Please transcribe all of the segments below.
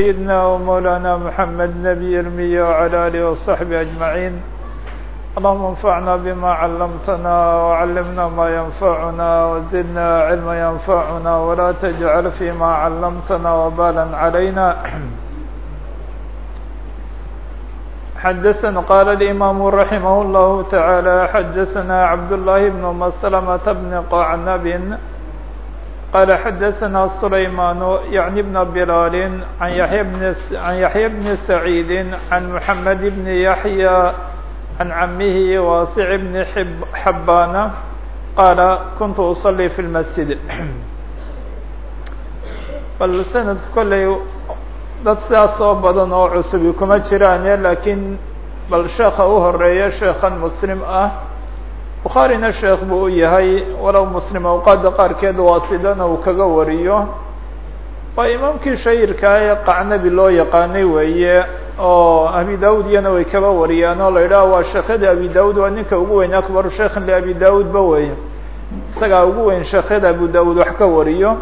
سيدنا ومولانا محمد نبي المية وعلى آله وصحبه أجمعين اللهم انفعنا بما علمتنا وعلمنا ما ينفعنا وزدنا علما ينفعنا ولا تجعل فيما علمتنا وبالا علينا حدثنا قال الإمام رحمه الله تعالى حدثنا عبد الله بن مسلمة بن قعنب قال حدثنا سليمان يعني ابن بلال عن يحيى بن عن يحيى بن سعيد عن محمد بن يحيى عن عمه واسع بن حب حبان قال كنت أصلي في المسجد bal sanadku kolley dad sidaas oo badan oo cusubi kuma jiraane laakiin bal sheekha u horeeya sheekhan muslim ah bukhaarina sheekh buu u yahay walow muslim awqaada qaarkeed waasidana uu kaga wariyo. Waa imaamkii shahirkaa ee qacnabi loo yaqaanay weeye oo abi daud iyana way kaba wariyaan oo la yidhaha waa sheekhada abi daud waa ninka ugu weyn akbaru sheikhin liabi daud ba weeye isagaa ugu weyn sheekhada abu daud wax ka wariyo.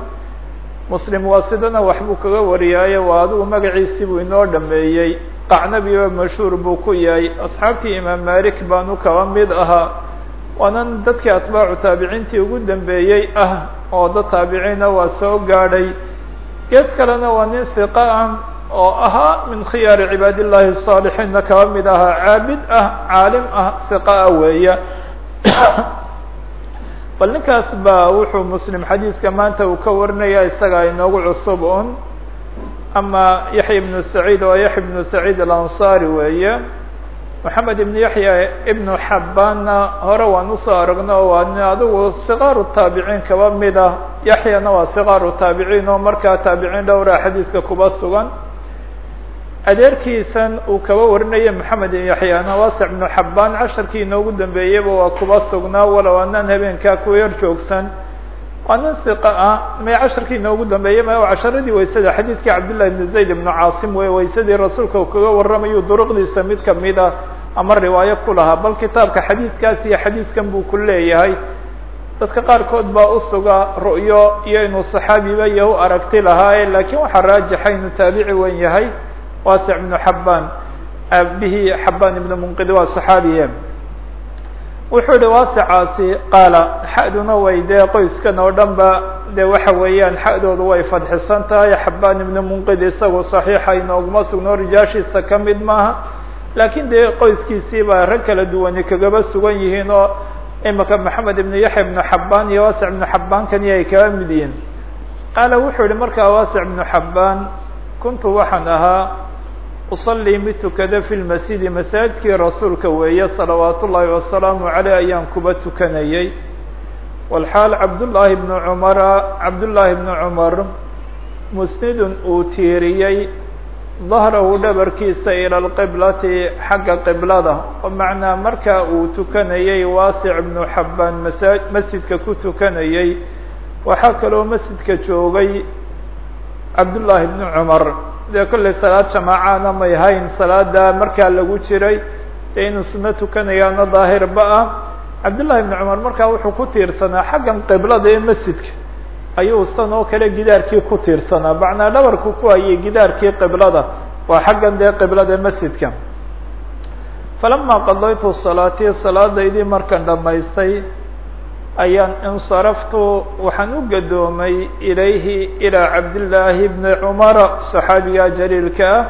Muslim waasidana waxbuu kaga wariyaaye waa adigu magaciisii buu inoo dhameeyey qacnabi oo mashhuur buu ku yahay. Asxaabtii imaam malik baanu kaba mid ahaa waanan dadkii atbaacu taabiciintii ugu dambeeyey ah oo dad taabiciina waa soo gaadhay. Gees kalena waa nin hiqa ah oo ahaa min khiyaari cibaad illaahi saalixiinna kaba mid ahaa caabid ah caalim ah hiqa ah weeya. Bal ninkaas baa wuxuu muslim xadiidka maanta uu ka warinaya isagaa inoogu cusub un ama yaxya ibnu saciid oo yaxya ibnu saciid alansaari weeye moxamed ibnu yaxya ibnu xabbaanna hore waan u soo aragno waa nin adigu sikaaru taabiciin kaba mid ah. Yaxyana waa sikaaru taabiciin oo markaa taabiciin dhowra xadiidka kuba sugan. Adeerkiisan uu kaba warinaya moxamed ibn yaxyana waasic ibnu xabbaan casharkii inoogu dambeeyeyba waa kuba sugnaa walow anaan habeenkaa ku yar joogsan. Waa nin hiqa ah may casharkii inoogu dambeeyey ma casharadii waysada xadiidkii cabdillahi ibnu zayd ibnu caasim wey waysadii rasuulka uu kaga warramayu duruqdiisa mid ka mid ah ama riwaayo ku lahaa bal kitaabka xadiidkaas iyo xadiidkan buu ku leeyahay. Dadka qaarkood baa usuga ru'yo iyo inuu saxaabiba iyo u aragti lahaaye laakiin waxaa raajixa inuu taabici wen yahay waasic ibnu xabbaan. Aabihii xabbaan ibnu munqidi waa saxaabiye wuxuu yihi waasicaasi qaala xa'duna way dee qoyskan oo dhan ba de waxa weeyaan xa'doodu way fadxisan tahay. Xabbaan ibnu munqid isagu saxiixa inooguma sugno rijaashiisa ka mid maaha laakiin dee qoyskiisii baa rag kala duwani kagaba sugan yihiin oo imika maxamed ibnu yaxya ibnu xabbaan iyo waasic ibnu xabbaankani ay kaba mid yihiin. Qaala wuxuu yihi markaa waasic ibnu xabbaan kuntu waxaan ahaa usalii mid tukada fi lmasjidi masaajidkii rasuulka weeye salawaat ullaahi wasalaamu caleyh ayaan kuba tukanayey walxaal cabdullaahi bnu cumara cabdullaahi bnu cumar musnidun uu tiiriyey dahrahu dhabarkiisa ila alqiblati xagga qiblada. Oo macnaa markaa uu tukanayey waasic ibnu xabbaan masa masjidka ku tukanayey waxaa kaloo masjidka joogay cabdullaahi bnu cumar. Dee kollay salaad jamaacana may hayn salaada markaa lagu jiray dee inuu suno tukanayaana daahirba ah. Cabdullahi bnu cumar markaa wuxuu ku tiirsanaa xaggan qiblada ee masjidka ayuu san oo kale gidaarkii ku tiirsanaa. Macnaa dhabarku ku hayay gidaarkii qiblada. Waa xaggan dee qiblada masjidka. Falamaa qadaytu salaatii salaadaydii markan dhamaystay ayaan insaraftu waxaan u gadoomay ilayhi ilaa cabdillaahi bni cumara saxaabigaa jaliilka ah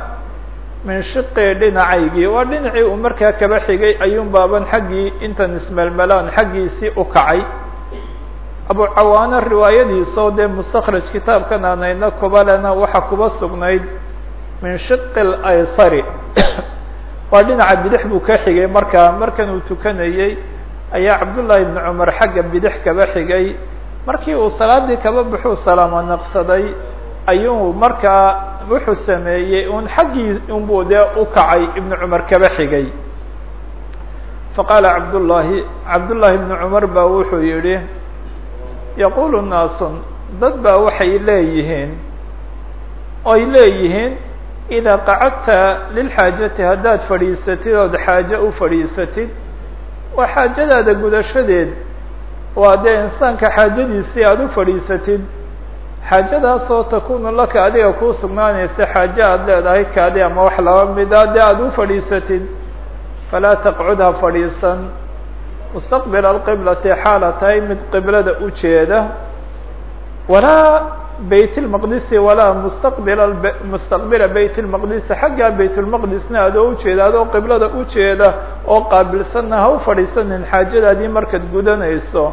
min shiqii dhinacaygii. Waa dhinacii uu markaa kaba xigay ayuun baaban xaggii intan ismelmelaan xaggiisii u kacay abu cawaano riwaayadiisa oo dee mustakhraj kitaabkan aanayna kubalena waxaa kuba sugnayd min shiqi laysari waa dhinaca bidix buu ka xigay markaa markan uu tukanayey ayaa cabdullaahi ibnu cumar xagga bidix kaba xigay. Markii uu salaadii kaba baxuu salaamo naqsaday ayuu markaa wuxuu sameeyey un xaggii unbuu dee u kacay ibnu cumar kaba xigay. Faqaala cabdullaahi cabdullaahi ibnu cumar baa wuxuu yihi yaquulu naasun dad baa waxay leeyihiin oy leeyihiin idaa qacadta lilxaajati haddaad fadhiisatid ood xaaje u fadhiisatid waa xaajadaada gudashadeed waa dee insaanka xaajadiisii aada u fadhiisatid xaajadaasoo takunu laka adiga kuu sugnaanaysa xaaje aada leedahay kaadi ama wax laba mida dee aada u fadhiisatid falaa taqcud fadhiisan mustaqbila alqiblati xaala tahay mid qiblada ujeeda walaa bayt lmaqdisi walaa mustaqbila mustaqbila bayt lmaqdisi xagga bayt lmaqdisna adoo ujeeda adoo qiblada ujeeda oo qaabilsanna ha u fadhiisanin xaajadaadii markaad gudanayso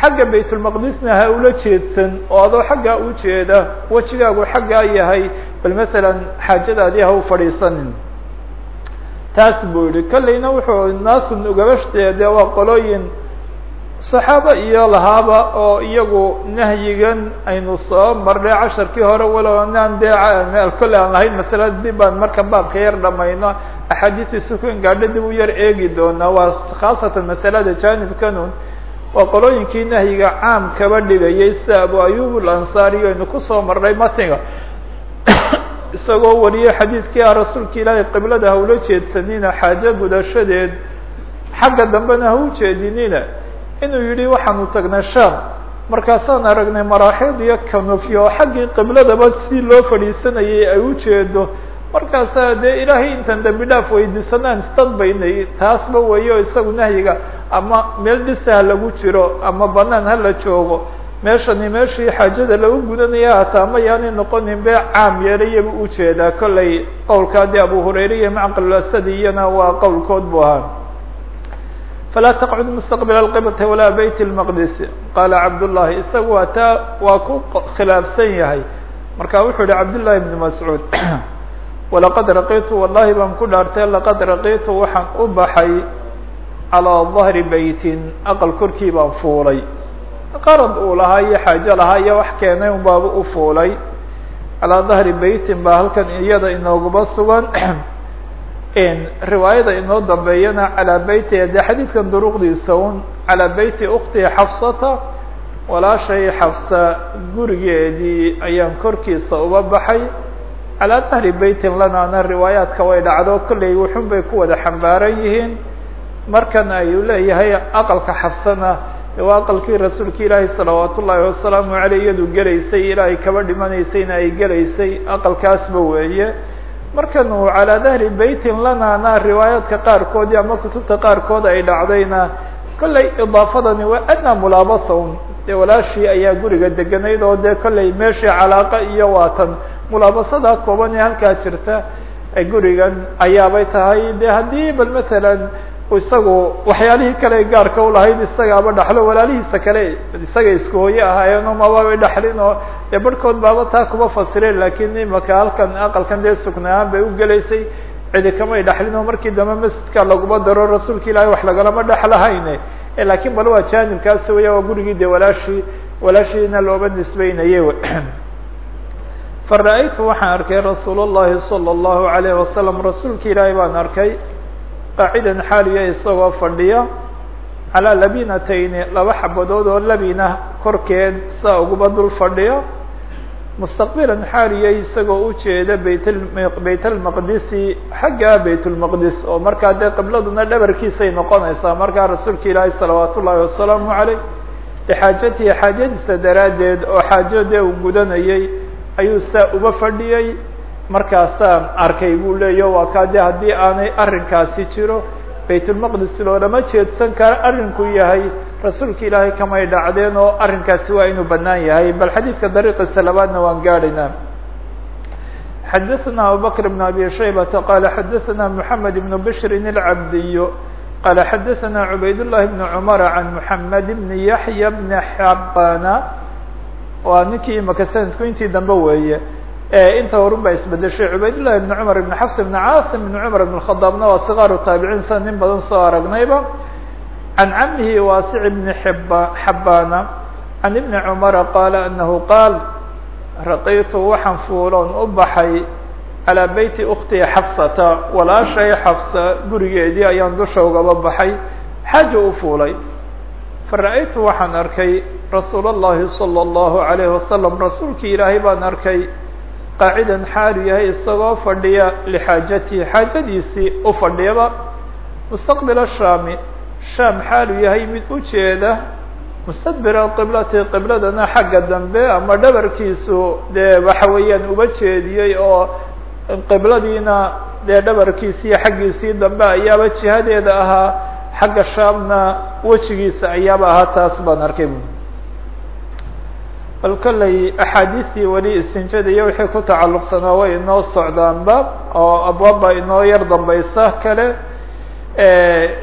xagga baytulmaqdisna ha ula jeedsan oo adoo xaggaa ujeeda wejigaagu xaggaa yahay bal masalan xaajadaadii ha u fadhiisanin taas buu yihi kolleyna wuxuu naasun ugaba de waa qolooyin saxaabo iyo lahaaba oo iyagu nahyigan aynu soo marnay casharkii hore walow anaan dee kolle aan lahayn masalada dib baan marka baabka yar dhamayno axaadiistii sukun gaadho dib u yar eegi doonaa waa khaasatan masalada janibkanun waa qolooyinkii nahyiga caam kaba dhigayay sida abu ayub alansaari aynu ku soo marnay matiga isagoo wariyey xadiidkii ah rasuulka ilaahay qiblada ha ula jeedsanina xaajo gudashadeed. Xagga dambena ha u jeedinina inuu yihi waxaanu tagnay sham markaasaan aragnay maraaxid iyo kanufyo oo xaggii qibladaba si loo fadhiisanayay ay ujeedo markaasaa dee ilaahay intaan dambi dhaaf weydiisanaan isdadbaynay taasba weyo isagu nahyiga ama meel dhisa ha lagu jiro ama banaan hala joogo meeshani meeshii xaajada lagu gudanaya hataa ma yaanay noqonin bee caam yeelayaba u jeedaa kollay qowlkaa dee abu hurayra iyo macqal asadi iyana waa qowlkood bu ahaa. Falaa taqcud mustaqbila alqiblati walaa bayt lmaqdis qaala cabdullahi isagu waa taa waa ku khilaafsan yahay. Marka wuxuu yihi cabdullahi ibni mascuud walaqad raqitu wallahi baan ku dhaartay laqad raqitu waxaan u baxay calىa dahri beytin aqal korkii baan fuulay qarad uu lahaa iyo xaajo lahaa iyo wax keenay un baaba u fuulay. Calaa dahri beytin baa halkan iyada inooguba sugan. Riwaayada inoo dambeeyana calaa beyti dee xadiidkan duruqdiisa un calaa beyti ukti xafsata walaashay xafsa gurigeedii ayaan korkiisa uba baxay. Calaa dahri beytin lanaana riwaayaadka way dhacdo kollay wuxun bay ku wada xambaaran yihiin. Markan ayuu leeyahay aqalka xafsana waa aqalkii rasuulka ilaahi salawaat ullaahi wasalaamu aleyh iyadu gelaysay ilaahay kaba dhimanaysayna ay gelaysay. Aqalkaasba weeye. Markan uu calaa dahri beytin lanaana riwaayaadka qaarkoodii ama kutubta qaarkood ay dhacdayna kollay idaafadani waa adnaa mulaabasa un dee walaashii ayaa guriga deganayd oo dee kollay meeshii calaaqa iyo waatan mulaabasadaa kooban ee halkaa jirta gurigan ayaabay tahay. De haddii bal matalan isagu waxyaalihii kale gaarka ulahayd isagaaba dhaxlo walaalihiisa kale isaga isku hooye ahaayeenoo mababay dhaxlin oo dee barhkood baaba taa kuma fasireen lakiin imaka halkan aqalkan dee sugnaan bay u gelaysay cidi kamay dhaxlin oo markii dambe masjidka laguma daro rasuulka ilaahay wax lagalama dhexlahayne lakiin bal waa jaanibkaas weya waa gurigii dee walaashii walaashiina looba nisbeynayay fara-aytu waxaan arkay rasuul llahi salى اllahu alayh wasalam rasuulka ilaahay baan arkay qaacidan xaaliya isagoo fadhiya calaa labinatayni laba xabadood oo labina korkeed saa uguba dul fadhiya mustaqbilan xaaliya isagoo ujeeda bayt bayt almaqdisi xagga bayt lmaqdis oo markaa dee qibladuna dhabarkiisay noqonaysaa markaa rasuulka ilaahi salawaat ullahi wasalaamu caleyh lixaajatihi xaajadiisa daraaddeed oo xaajo dee uu gudanayay ayuu saa uba fadhiyey markaasaan arkay buu leeya waa kaa de haddii aanay arrinkaasi jiro baytulmaqdis loolama jeedsan kara arrinku yahay rasuulka ilaahay kamay dhacdeen oo arrinkaasi waa inuu banaan yahay bal xadiidka dariiqiisa labaadna waan gaadhaynaa xadaثna abubakr بn abi shaybata qala xadaثna mحamed بn bshri الcabdiy qala xadaثna cubayd الlahi بn cmar can mحamed bn yaحya bn xabana waa ninkii imaka sanadku intii dambe weeye inta horun baa isbedeshay cubaydالlahi بn cmar بn xafs بn caasim بn cmar بn khadaabna waa sikaaru taabiciin sida nin badan soo aragnayba can camihi waasic bn xba xabana can ibni cmara qaala anahu qaal raqitu waxaan fuuloon u baxay calىa beyti ukti xafsata walaashay xafsa gurigeedii ayaan dusha ugaba baxay xaaja u fuulay fara-aytu waxaan arkay rasuul الlahi salى الlahu عalayه wasalam rasuulkii ilaahay baan arkay qaacidan xaalu yahay isagoo fadhiya lixaajatihi xaajadiisii u fadhiyaba mustaqbila shaami. Shaam xaalu yahay mid ujeeda mustadbir qiblati qibladana xagga dambe ama dhabarkiisu dee waxa weeyaan uba jeediyey oo qibladiina dee dhabarkiisiiyo xaggiisii dambe ayaaba jihadeeda ahaa xagga shaamna wejigiisa ayaaba ahaa taas baan arkay bal kolley axaadiistii weli istinjada iyo wixii ku tacalluqsanaa way inoo socdaanba oo abwaabba inoo yar dambaysa kale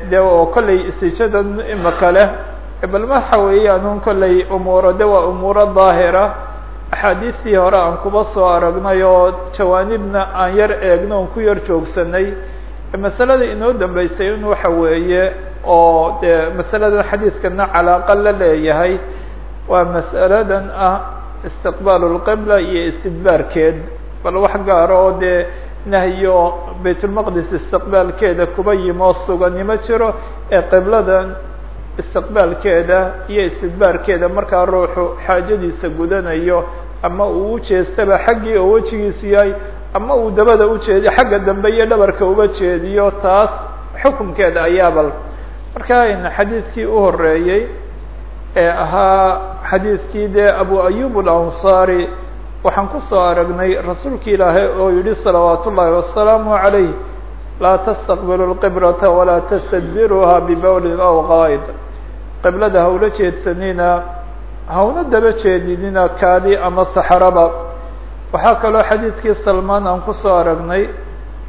de oo kolley istinjada imaka leh bal waxa weeyaan un kolley umuuro waa umuuro daahira. Axaadiistii hore aan kuba soo aragnay oo jawaanibna aan yar eegno on ku yar joogsanay masalada inoo dambeysay in waxa weeye oo de masaladan xadiiskana calaaqa la leeyahay waa masaladan ah istiqbaal lqibla iyo istidbaarkeed. Bal wax gaaro oo dee nahyo baytulmaqdis istiqbaalkeeda kuba yimoo suganimo jiro ee qibladan istiqbaalkeeda iyo istidbaarkeeda markaa ruuxu xaajadiisa gudanayo ama uu ujeestaba xaggii oo wejigiisu yahay ama uu dabada ujeediyo xagga dambe iyo dhabarka uba jeediyo taas xukunkeeda ayaabal marka xadiidkii uhoreeyey ee ahaa xadiidkii dee abu ayub alanصari waxaan ku soo aragnay rasuulki ilaahay oo yihi salawaat ullahi wasalaamu عalayh laa tastaqbilu lqiblata walaa tastadbiruha bibawlin aw qaid qiblada hawla jeedsanina hawna daba jeedinina kaadi ama saxaraba. Waxaa kaloo xadiidkii salmaan aan ku soo aragnay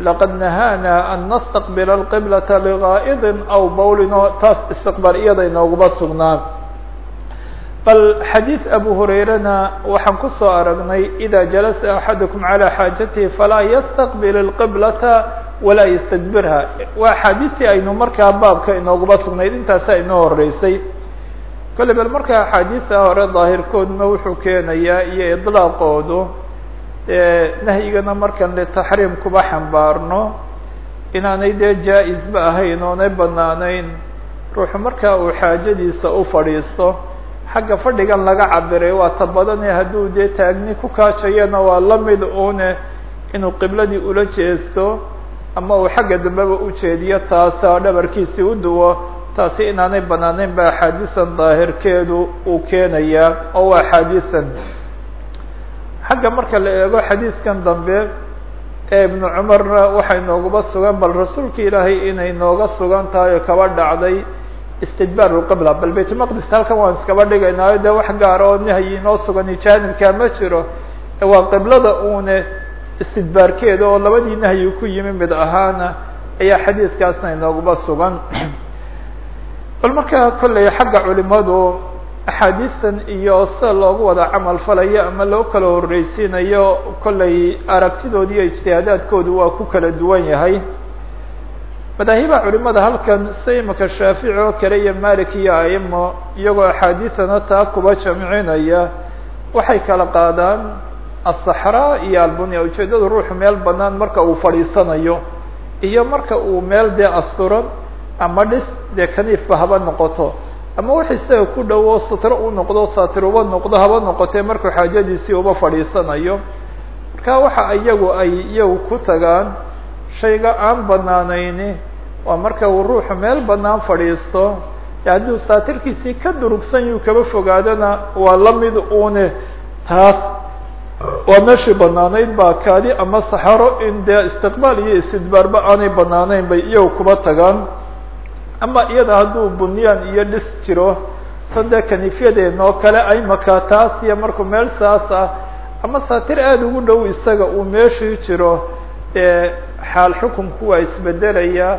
laqad nahaana an nastaqbila alqiblata ligaa'idin aw bawlin taas istiqbaal iyada inooguma sugnaan bal xadiid abu hurayrana waxaan ku soo aragnay ida jalasa axadukum calى xaajatihi falaa yastaqbil اlqiblata walaa yastadbirha. Waa axaadiistii aynu markaa baabka inooguma sugnayd intaasa inoo horeysay kole bal markaa axaadiista hore daahirkooduna wuxuu keenayaa iyo idlaaqoodu nahyigana markan litaxriim kuba xambaarno inaanay dee jaa-isba ahayn oonay banaanayn ruuxu markaa uu xaajadiisa u fadhiisto xagga fadhigan laga cabiray waa ta badane hadduu dee taagni ku kaajayana waa la mid une inuu qibladii ula jeesto ama uu xagga dambeba ujeediyo taasa dhabarkiisii u duwo. Taasi inaanay banaanayn ba axaadiisan daahirkeedu uu keenayaa oo waa axaadiisan xagga marka la eego xadiiskan dambe ee ibnu cumarna waxay nooguba sugan bal rasuulka ilaahay inay nooga sugan tahay oo kaba dhacday istidbaar lqibla bal baytulmaqdis halkan waan iskaba dhigaynaayo dee wax gaara oo nahyi inoo sugan jaanibkaa ma jiro. Waa qiblada une istidbaarkeeda oo labadii nahyi ku yimi mid ahaana ayaa xadiidkaasna inooguba sugan. Bal markaa kolley xagga culimadu axaadiistan iyo sida loogu wada camal falayo ama loo kala horreysiinayo kolley aragtidoodi iyo ijtihaadaadkoodu waa ku kala duwan yahay madaahiba culimada halkan sida imika shaafici oo kale iyo malik iyo aimo iyagoo axaadiisana taa kuba jamcinaya waxay kala qaadaan asaxraa iyo albunya ujeedada ruuxu meel banaan marka uu fadhiisanayo iyo marka uu meel dee asturan ama dhis dee kaniifba haba noqoto. Ama wax isaga ku dhowo sutro u noqdo saatir uba noqdo haba noqotee markuu xaajadiisii uba fadhiisanayo. Marka waxa iyagu ay iyagu ku tagaan shayga aan banaanayni waa marka uu ruuxu meel banaan fadhiisto. Hadduu saatirkiisii ka durugsan yuu kaba fogaadana waa la mid une taas waa meeshii banaanayd baa kaadi ama saxaro in dee istiqbaal iyo istidbaarba aanay banaanayn bay iyagu kuba tagaan. Ama iyada hadduu bunyaan iyo dhis jiro sade kaniifyadeen oo kale ay makaa taas iyo markuu meel saas ah ama saatir aada ugu dhow isaga uu meeshii jiro dee xaal xukunku waa isbedelaya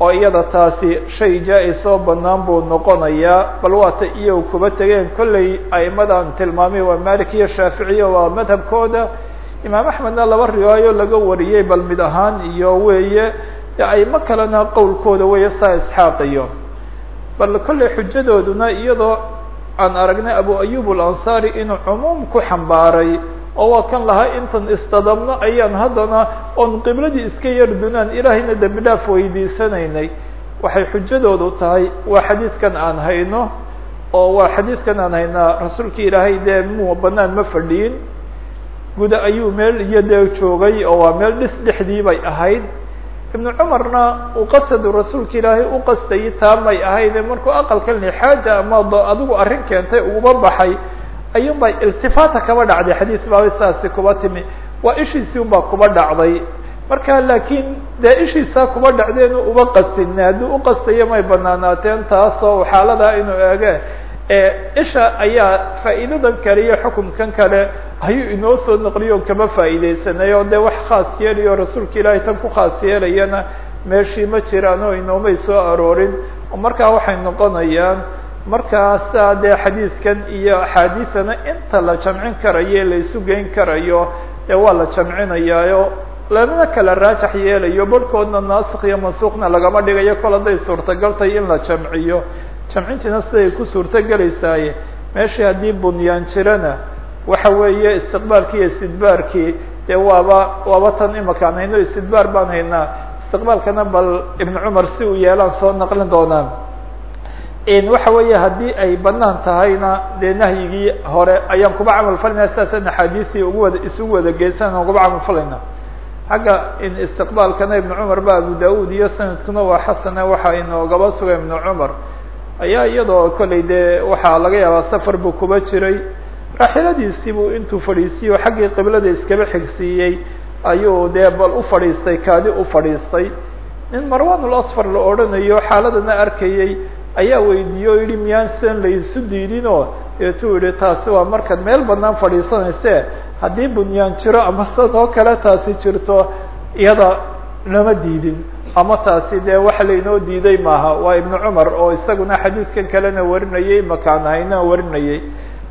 oo iyada taasi shay jaa-is oo banaan buu noqonayaa bal waata iyagu kuba tegeen. Kolley aimadan tilmaamay waa malik iyo shaaficiya waa madhabkooda. Imaam axmedna laba riwaayo laga wariyey bal mid ahaan iyo weeye. Aimo kalena qowlkooda weeye saa isxaaq iyo. Bal kolley xujadooduna iyadoo aan aragnay abu ayub alansari inuu cumuum ku xambaaray oo waa kan lahaa intan istadabno ayaan haddana oon qibladii iska yar dunaan ilaahayna dembi dhaaf weydiisanaynay. Waxay xujadoodu tahay waa xadiidkan aan hayno oo waa xadiidkan aan haynaa rasuulka ilaahay dee mu banaan ma fadhiyin. Guda ayuu meel iyo dee joogay oo waa meel dhis dhexdii bay ahayd. Ibnu cumarna uu qasadu rasuulka ilaahay u qastayay taa may ahayde markuu aqalkan xaaja ama adigu arrin keentay uguma baxay ayuun bay iltifaata kaba dhacday xadiis baaba saasi kuba timi waa ishiisii un baa kuba dhacday. Marka laakiin dee ishiisaa kuba dhacdeenu uba qastin haddii uqastayo may banaanaateen taasoo xaaladaa inuu eege isha ayaa faa'iidadan kale iyo xukunkan kale ayuu inoo soo naqliyo kama faa'iideysanay oo dee wax khaas yeelayo rasuulka ilaahay tan ku khaas yeelayana meeshii ma jiraan oo inoomay soo aroorin. Oo markaa waxay noqonayaan markaasa dee xadiidkan iyo axaadiisana inta la jamcin karayo la isu geyn karayo dee waa la jamcinayaayo lamana kala raajax yeelayo. Barhkoodna naasik iyo mansuukna lagama dhigayo kol hadday suurtagaltay in la jamciyo. Jamcintiina siday ku suurtogelaysaaye meeshii haddii bunyaan jirana waxa weeye istiqbaalkii iyo istidbaarkii dee waaba waaba tan imakaan hayno istidbaar baan haynaa. Istiqbaalkana bal ibnu cumar si uu yeelaan soo naqlin doonaan waxa weeye haddii ay banaan tahayna dee nahyigii hore ayaan kuba camal falayna sidaasaan axaadiisii ugu wada isugu wada geysan kuba camal falayna. Xagga istiqbaalkana ibnu cumar ba abu da'ud iyo sanadkuna waa xasane waxa inoogaba suga ibnu cumar. Ayaa iyadoo kollay dee waxaa laga yaabaa safar buu kuba jiray. Raaxiladiisii buu intuu fadhiisiyo xaggii qiblada iskaba xigsiiyey ayuu dee bal u fadhiistay kaadi u fadhiistay. Nin marwan lasfar la odhanayo xaaladana arkayey ayaa weydiiye o yihi miyaan sidan laysu diidin oo deetuu yihi taasi waa markaad meel banaan fadhiisanayse haddii bunyaan jiro ama sidoo kale taasi jirto iyada lama diidin. Ama taasi dee waxa lainoo diiday maaha waa ibnu cumar oo isaguna xadiidkan kalena warinayay makaan hayna warinayay.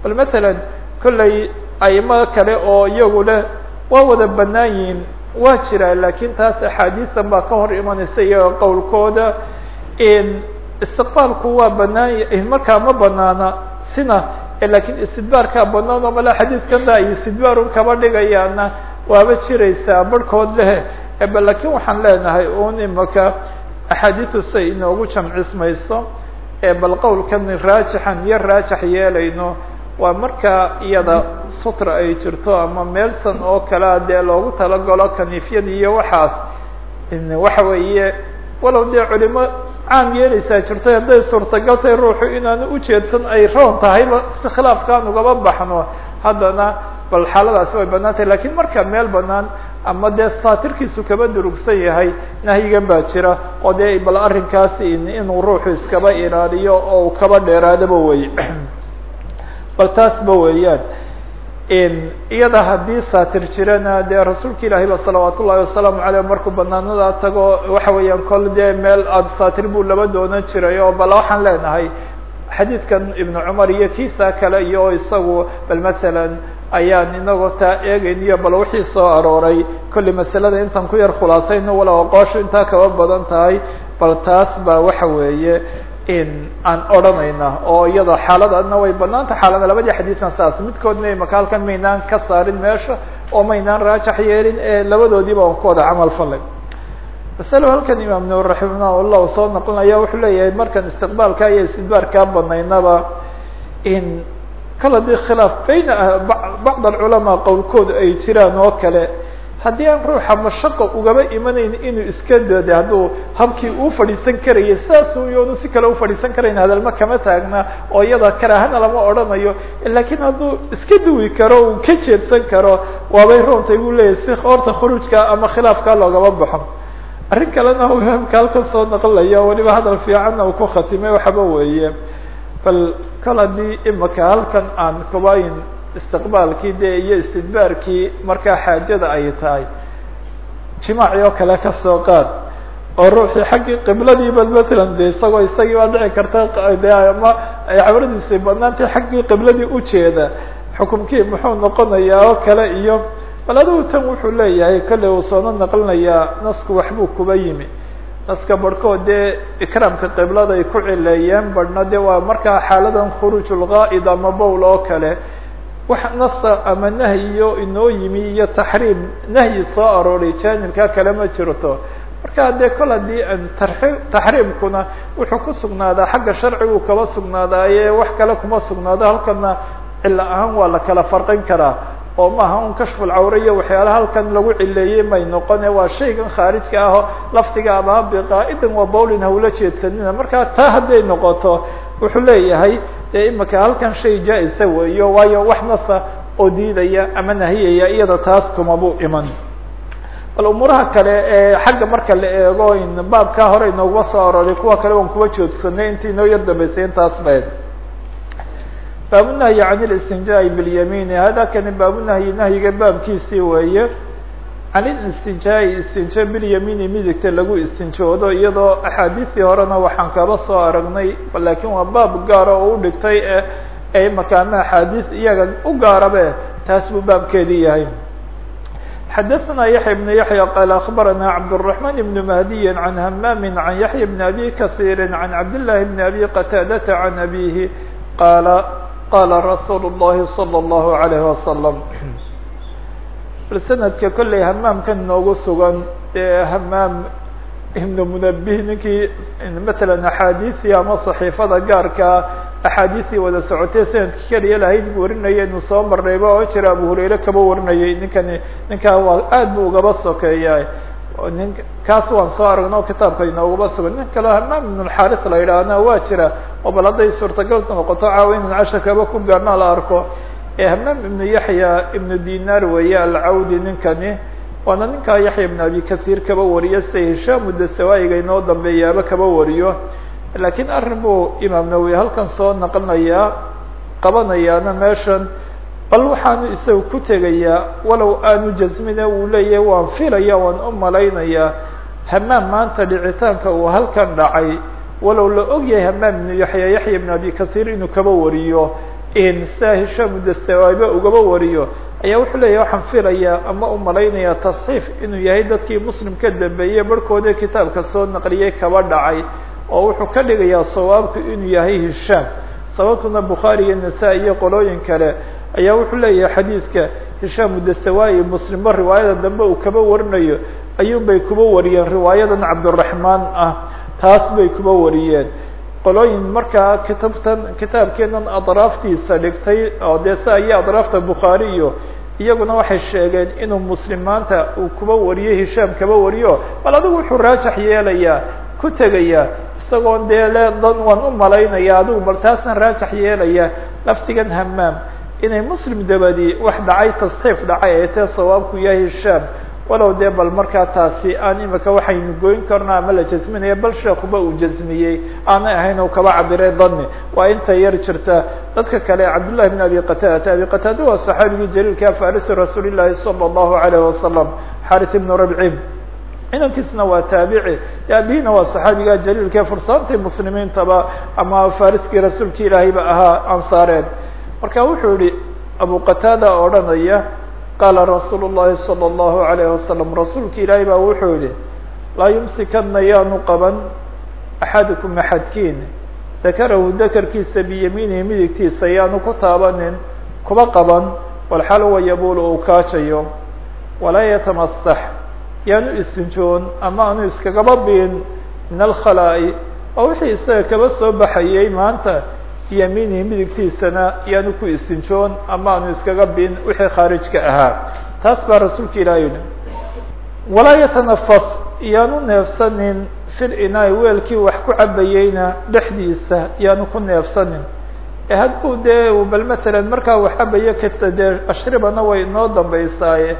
Bal matalan kollay aimo kale oo iyagu leh waa wada banaan yihiin waa jiraa laakiin taas axaadiistan baa ka hor imanaysa iyaga qowlkooda istiqbaalku waa banaan markaa ma banaana sina lakiin istidbaarkaa banaan oo mala xadiidkana ay istidbaarun kaba dhigayaana waaba jiraysaa barhkood leh. Ba laakiin waxaan leenahay un imaka axaadiidu say inoogu jamcismayso bal qowlkan raajixan iyo raajax yeelayno waa markaa iyada sutra ay jirto ama meelsan oo kalea dee loogu talagalo kaniifyada iyo waxaas. Waxa weeye walow dee culimo caam yeelaysaa jirto hadday suurtagal tahay ruuxu inaanu ujeedsan ay roon tahayba si khilaafkaan ugaba baxno. Haddana bal xaaladaasi way bannaan tahay lakiin marka meel banaan ama dee saatirkiisu kaba durugsan yahay nahyigan baa jira. Oo dee bal arrinkaasi inuu ruuxu iskaba ilaaliyo oo kaba dheeraadaba wey bal taasba weeyaan iyada haddii saatir jirana dee rasuulka ilaahi ba salawaat ullahi wasalaamu aleyh markuu banaanadaa tago waxa weeyaan kol dee meel ad saatir buu laba doonan jiray oo bal waxaan leenahay xadiidkan ibnu cumar iyo kiisa kale iyo isagu bal masalan ayaan inagoo taa eegayniyo bal wixii soo arooray kolli masalada intaan ku yar khulaasayno walow aqooshu intaa kaba badan tahay bal taas baa waxa weeye in aan odhanayna oo iyada xaaladana way banaanta xaalada labadii xadiidkan saas midkoodna imaka halkan maynaan ka saarin meesha oo maynaan raajax yeelin ee labadoodiiba aan ku wada camal falay masalo halkan imaam nawwi raximah llah soo naqlinaya wuxuu leeyahay markaan istiqbaalka iyo istidbaarkaa banaynaba in kal khilaaf bayna bacd alculamaa qowlkooda ay jiraan oo kale haddii aan ruuxa mashaqa ugaba imanayn inuu iska dade hadduu habkii uu fadhiisan karayay saas yoonu si kale ufadhiisan karayn hadalma kama taagna oo iyada karaahana lama odhanayo. Lakiin hadduu iska duwi karo uu ka jeedsan karo waabay roontay buu leeyahy si horta khuruujka ama khilaafka loogaba baxo. Arrin kalena imaamka halkan soo naqlaya weliba hadal fiicanna uu ku khatimay waxaba weeye. Bal kal haddii imaka halkan aan kubayn istiqbaalkii de iyo istidbaarkii markaa xaajada ay tahay. Jimaaci oo kale ka soo qaad. Oo ruuxii xaggii qibladii bal matlan de isagoo isagii baa dhici karta de ama ay cawradiisay banaantay xaggii qibladii ujeeda xukumkii muxuu noqonayaa oo kale iyo bal adigu tan wuxuu leeyahay kolley uu soona naqlinayaa nasku waxbuu kuba yimi. Naska barhkood dee ikraamka qiblada ay ku cileeyeen barhna de waa markaa xaaladan khuruuj lgaa'id ama bowl oo kale wax nasa ama nahyiyo inoo yimi iyo taxriim nahyi soo arooray jaanibka kale ma jirto. Marka dee kol haddii an tar taxriimkuna wuxuu ku sugnaadaa xagga sharcigu kaba sugnaadaaye wax kale kuma sugnaado halkana cilo ahaan waa la kala farqin karaa. Oo maaha un kashfulcawre iyo waxyaalaha halkan lagu cileeyey may noqone waa shaygan khaarijka ahoo lafdiga abaabiqa idan waa bowlin hawla jeedsanina. Markaa taa hadday noqoto wuxuu leeyahay dee imika halkan shay jaa-isa weeyo waayo wax nasa oo diidaya ama nahiyaya iyada taas kumabuu iman. Bal umuuraha kale ee xagga marka la eego n baabkaa hore inooga soo aroray kuwa kale waan kuwa joogsanay intii inoo yar dambeysay intaas bayd baabunahyi can listinjaa'i bilyamiini hada kani baabunahyi nahyiga baabkiisii weeye can ilistinjaaءi istinja bilyamiini midigta lagu istinjoodo iyadoo axaadiistii horena waxaan kaba soo aragnay lakiin waa baab gaara oo u dhigtay ee makaama axaadiis iyaga u gaarabe taas buu baabkeedii yahay xadaثna yaحya بن yaحyى qال أخbarana cabdالرحمن بن مهدي عن hmam عن yaحyى بن أbي kaثيr عن cabd للhi بن أbي qتاadة عن أbيه qاl qala رasuul الlahi صلى الlه عليه bal sanadka kolley hamaamkan noogu sugan ee hamaam ibnu munabih ninkii matala axaadiisii ama saxiifada gaarka axaadiisii wada socotay sannadkii keliya lahayd bu warinaya inuu soo marnayba oo jira abu hurayre kaba warinayay ninkani ninkaa waa aad bu ugaba sokeeya nin kaas waan soo aragno kitaabka inooguba sugan. Nin kale hamaam ibn xaaris la yidhaahna waa jira oo bal hadday suurtagal noqoto caawa inaan casharkaba ku gaarna la arko. Eh, hmam ibnu yaxya ibn dinar weeye alcawdi ninkani waana ninkaa yaxya ibn abi kasiir kaba wariyo sida hishaam udasawaayiga inoo dambeeyaaba kaba wariyo. Laakiin arrin buu imaam nawowi halkan soo naqlinayaa qabanayaana meeshan bal waxaanu isaga ku tegayaa walow aanu jasmina uu leeyahay waan filaya waan u malaynayaa. Hamaam maanta dhicitaanka uu halkan dhacay walow la ogyahay hamaam ibnu yaxya yaxya ibn abi kasiir inuu kaba wariyo sidaa hishaam udastawaayiba ugaba wariyo ayaa wuxuu leeyahy waxaan filayaa ama u malaynayaa tasxiif inuu yahay dadkii muslim ka dambeeyey barhkooda kitaabka soo naqliyey kaba dhacay oo wuxuu ka dhigayaa sawaabku inuu yahay hishaam sababtuna bukhaari iyo nasaa-i iyo qolooyin kale ayaa wuxuu leeyahay xadiidka hishaam udastawaayi muslimba riwaayada dambe uu kaba warinayo ayuunbay kuba wariyeen riwaayadan cabdiraxmaan ah taas bay kuba wariyeen qolooyin markaa kitabtan kitaabkeenan adraaftiisa dhigtay oo dee sa iyo adraafta bukhaari iyo iyaguna waxay sheegeen inuu muslim maanta uu kuba wariyo hishaam kaba wariyo bal adigu wuxuu raajax yeelayaa ku tegaya isagoon dee le waan u malaynaya adigu bal taasaan raajax yeelaya laftigan hamaam inay muslim dabadi wax dhacay tasxiif dhacay ee tee sawaabku yahay hishaam walow dee bal markaa taasi aan imika waxaynu goyn karno ama la jasminaya bal sheekuba uu jasmiyey aanay ahayn oo kaba cabire dani. Waa inta yar jirta. Dadka kale cabdullahi bn abi qataada abi qataada waa saxaabigii jaliilka farisi rasuul llahi salى اllahu alayh wasalam xaris ibnu rabcin inankiisna waa taabici. Aabihina waa saxaabiga jaliilka fursaantii muslimiintaba ama fariskii rasuulki ilaahayba ahaa ansaareed marka wuxuu yihi abu qataada odhanaya qaala rasuulu llahi salى اllahu alayh wasalam rasuulka ilaahay baa wuxuu yihi laa yumsikana yaanu qaban axadukum axadkiin dakarahu dakarkiisa biyamiinihi midigtiisa yaanu ku taabanin kuba qaban walxal wa yabuul uu kaajayo walaa yatamasax yaanu isinjoon ama aanu iskagaba biin min alkhalaa'i oo wixii isaga kaba soo baxayay maanta biyamiinihi midigtiisana yaanu ku istinjoon ama aanu iskaga biin wixii khaarijka ahaa. Taas baa rasuulka ilaah yihi walaa yatanafas yaanu neefsanin fil inaai weelkii wax ku cabayeyna dhexdiisa yaanu ku neefsanin. Ee hadduu dee bal masalan markaa wax cabayo kata dee ashribana way inoo dambeysaaye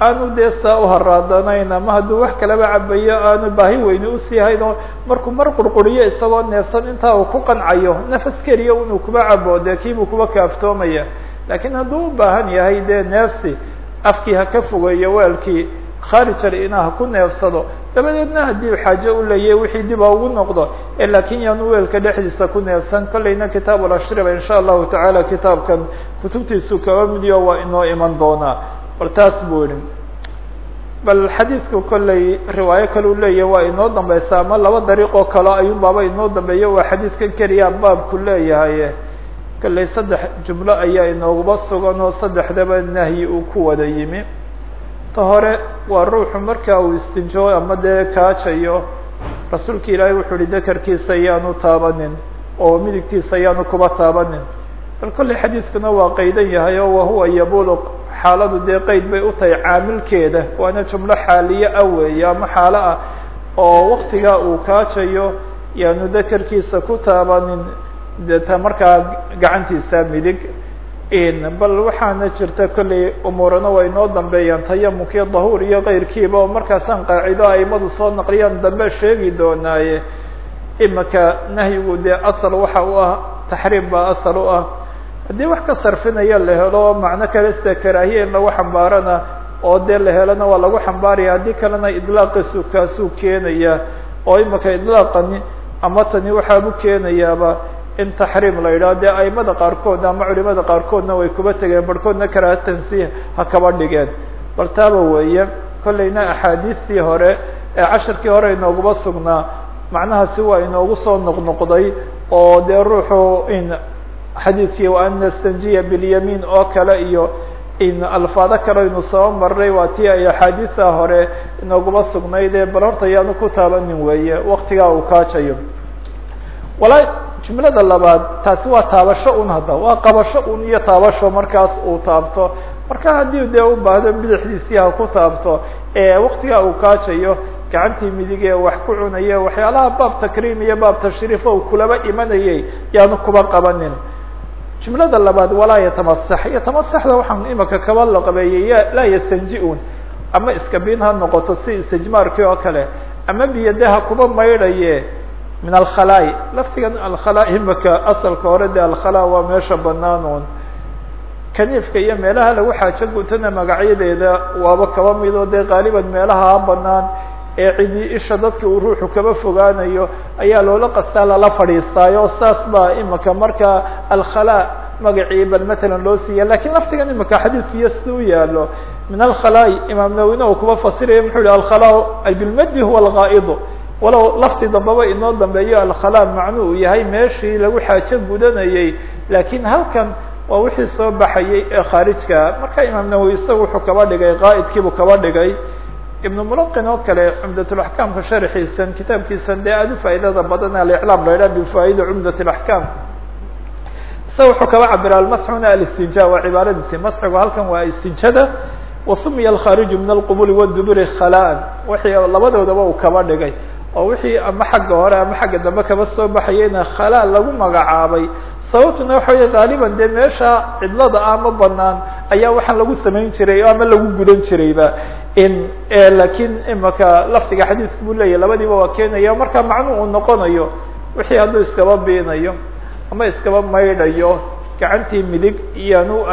aanu dee saa uharaadanayn ama hadduu wax kalaba cabayo aanu baahi weyne u sii hayn oo markuu mar qurquriyo isagoo neefsan intaa uu ku qancayo nafas keliya inuu kuba cabo dee kiibuu kuba kaaftoomaya. Laakiin hadduu u baahan yahay dee neefsi afkii ha ka fogeeyo weelkii khaarijal inaa ha ku neefsado dabadeedna haddii xaajo u leeyahy wixii dib ha ugu noqdo ee laakiin yaanu weelka dhexdiisa ku neefsan kolleyna kitaab alashriba insha allahu tacaala kitaabkan kutubtiisu kaba midiyo waa inoo iman doonaa bal taas buu yihi bal xadiidku kolley riwaayo kale u leeyahay waa inoo dambeysa ama laba dariiqoo kale ayuun baaba inoo dambeeyo. Waa xadiidkan keliya baabku leeyahay. Kolley saddex jumlo ayaa inooguba sugan oo saddexdaba nahyi uu ku wada yimi. Ta hore waa ruuxu marka uu istinjoo ama dee kaajayo rasuulka ilaahay wuxuu uhi dakarkiisa yaanu taabanin oo midigtiisa yaanu kuba taabanin. Bal kolley xadiidkuna waa qaydan yahay oo wahuwa yabulu xaaladu dee qeyd bay u tahay caamilkeeda. Waana jumlo xaaliye ah weeye ama xaalo ah oo waktigaa uu kaajayo yaanu dakarkiisa ku taabanin deta markaa gacantiisa midig. Bal waxaana jirta kollay umuurana way inoo dambeeyaan tayamukii dahuur iyo keyrkiiba oo markaasaan qaacido aimadu soo naqliyaan dambe sheegi doonaaye. Imika nahyigu dee asal waxa u ah taxriim baa asal u ah haddii wax ka sarfinaya la helo macno kale sida karaahiya in lagu xambaarana oo dee la helana waa lagu xambaaraya. Haddii kalena idlaaqiisu kaasuu keenaya oo imika idlaaqani ama tani waxaabu keenayaaba in taxriim la yidhaho. Dee aimada qaarkood ama culimada qaarkoodna way kuba tegeen barhkoodna karaaha tansiih ha kaba dhigeen. Bal taaba weeye kollayna axaadiistii hore ee cashirkii hore inooguma sugnaa macnahaasi waa inoogu soo noqnoqday oo dee ruuxu in xadiidkii wa an nastanjiya bilyamiin oo kale iyo in alfaado kale aynu soo marnay waa tii ay axaadiista hore inooguma sugnaydee bal horta yaanu ku taabanin weeye waktigaa uu kaajayo. Walaa jumlada labaad taasi waa taabasho un hadda waa qabasho un iyo taabasho markaas uu taabto. Marka haddii dee u baahdo bidixdiisii ha ku taabto ee waktigaa uu kaajayo gacantii midig ee wax ku cunaya waxyaalaha baab takriim iyo baab tashriifa uu kulaba imanayay yaanu kuba qabanin jumlada labaad walaa yatamasax. Yatamasaxda waxaan imika kaba laqabeeyey laa yastanji-un ama iskabiin ha noqoto si istijmaarkii oo kale. Ama biyade ha kuba maydhaye min alkhalaa'i. Laftigan alkhalaa imika asalka hore dee alkhalaa waa meesha banaanuun kaniifka iyo meelaha lagu xaajo gutana magacyadeeda waaba kaba midoo dee qaaliban meelaha banaan ee cidii isha dadka uu ruuxu kaba fogaanayo ayaa loola qastaa lala fadhiistaayo. Saas baa imika markaa alkhalaa magacii bal matalan loo siiya laakiin laftigan imika xadiidkiiyo sida u yaalo min alkhalaa'i imaam nawina uu kuba fasiraya muxuu yihi alkhalaa bilmadi huwa algaa'idu walow lafti dambaba inoo dambeeyo alkhalaa macnu uu yahay meeshii lagu xaajo gudanayay laakiin halkan waa wixii soo baxayay ee khaarijka marka imaam nawowi isaga wuxuu kaba dhigay qaa'idkiibuu kaba dhigay ibn mulaqin oo kale cumdatulaxkaamka sharxiisan kitaabkiisan dee aada u faa'iidada badan aliclaam la yidhaha bifaa'ida cumdat alaxkaam isaga wuxuu kaba cabira almasxuna alistinja waa cibaaradiisi masxigu halkan waa istinjada wasumiya alkhaariju min alqubuli waduburi khalaan. Wixii labadoodaba uu kaba dhigay. Oo wixii ama xagga hore ama xagga dambe kaba soo baxayayna khalaa lagu magacaabay sababtuna waxa wey gaaliban dee meesha cidlada ama banaan ayaa waxaan lagu samayn jiray ama lagu gudan jirayba in laakiin imaka lafdiga xadiidku buu leeyahy labadiiba waa keenaya marka macnuu uu noqonayo wixii hadduu iskaba biinayo ama iskaba maydhayo gacantii midig iyaan u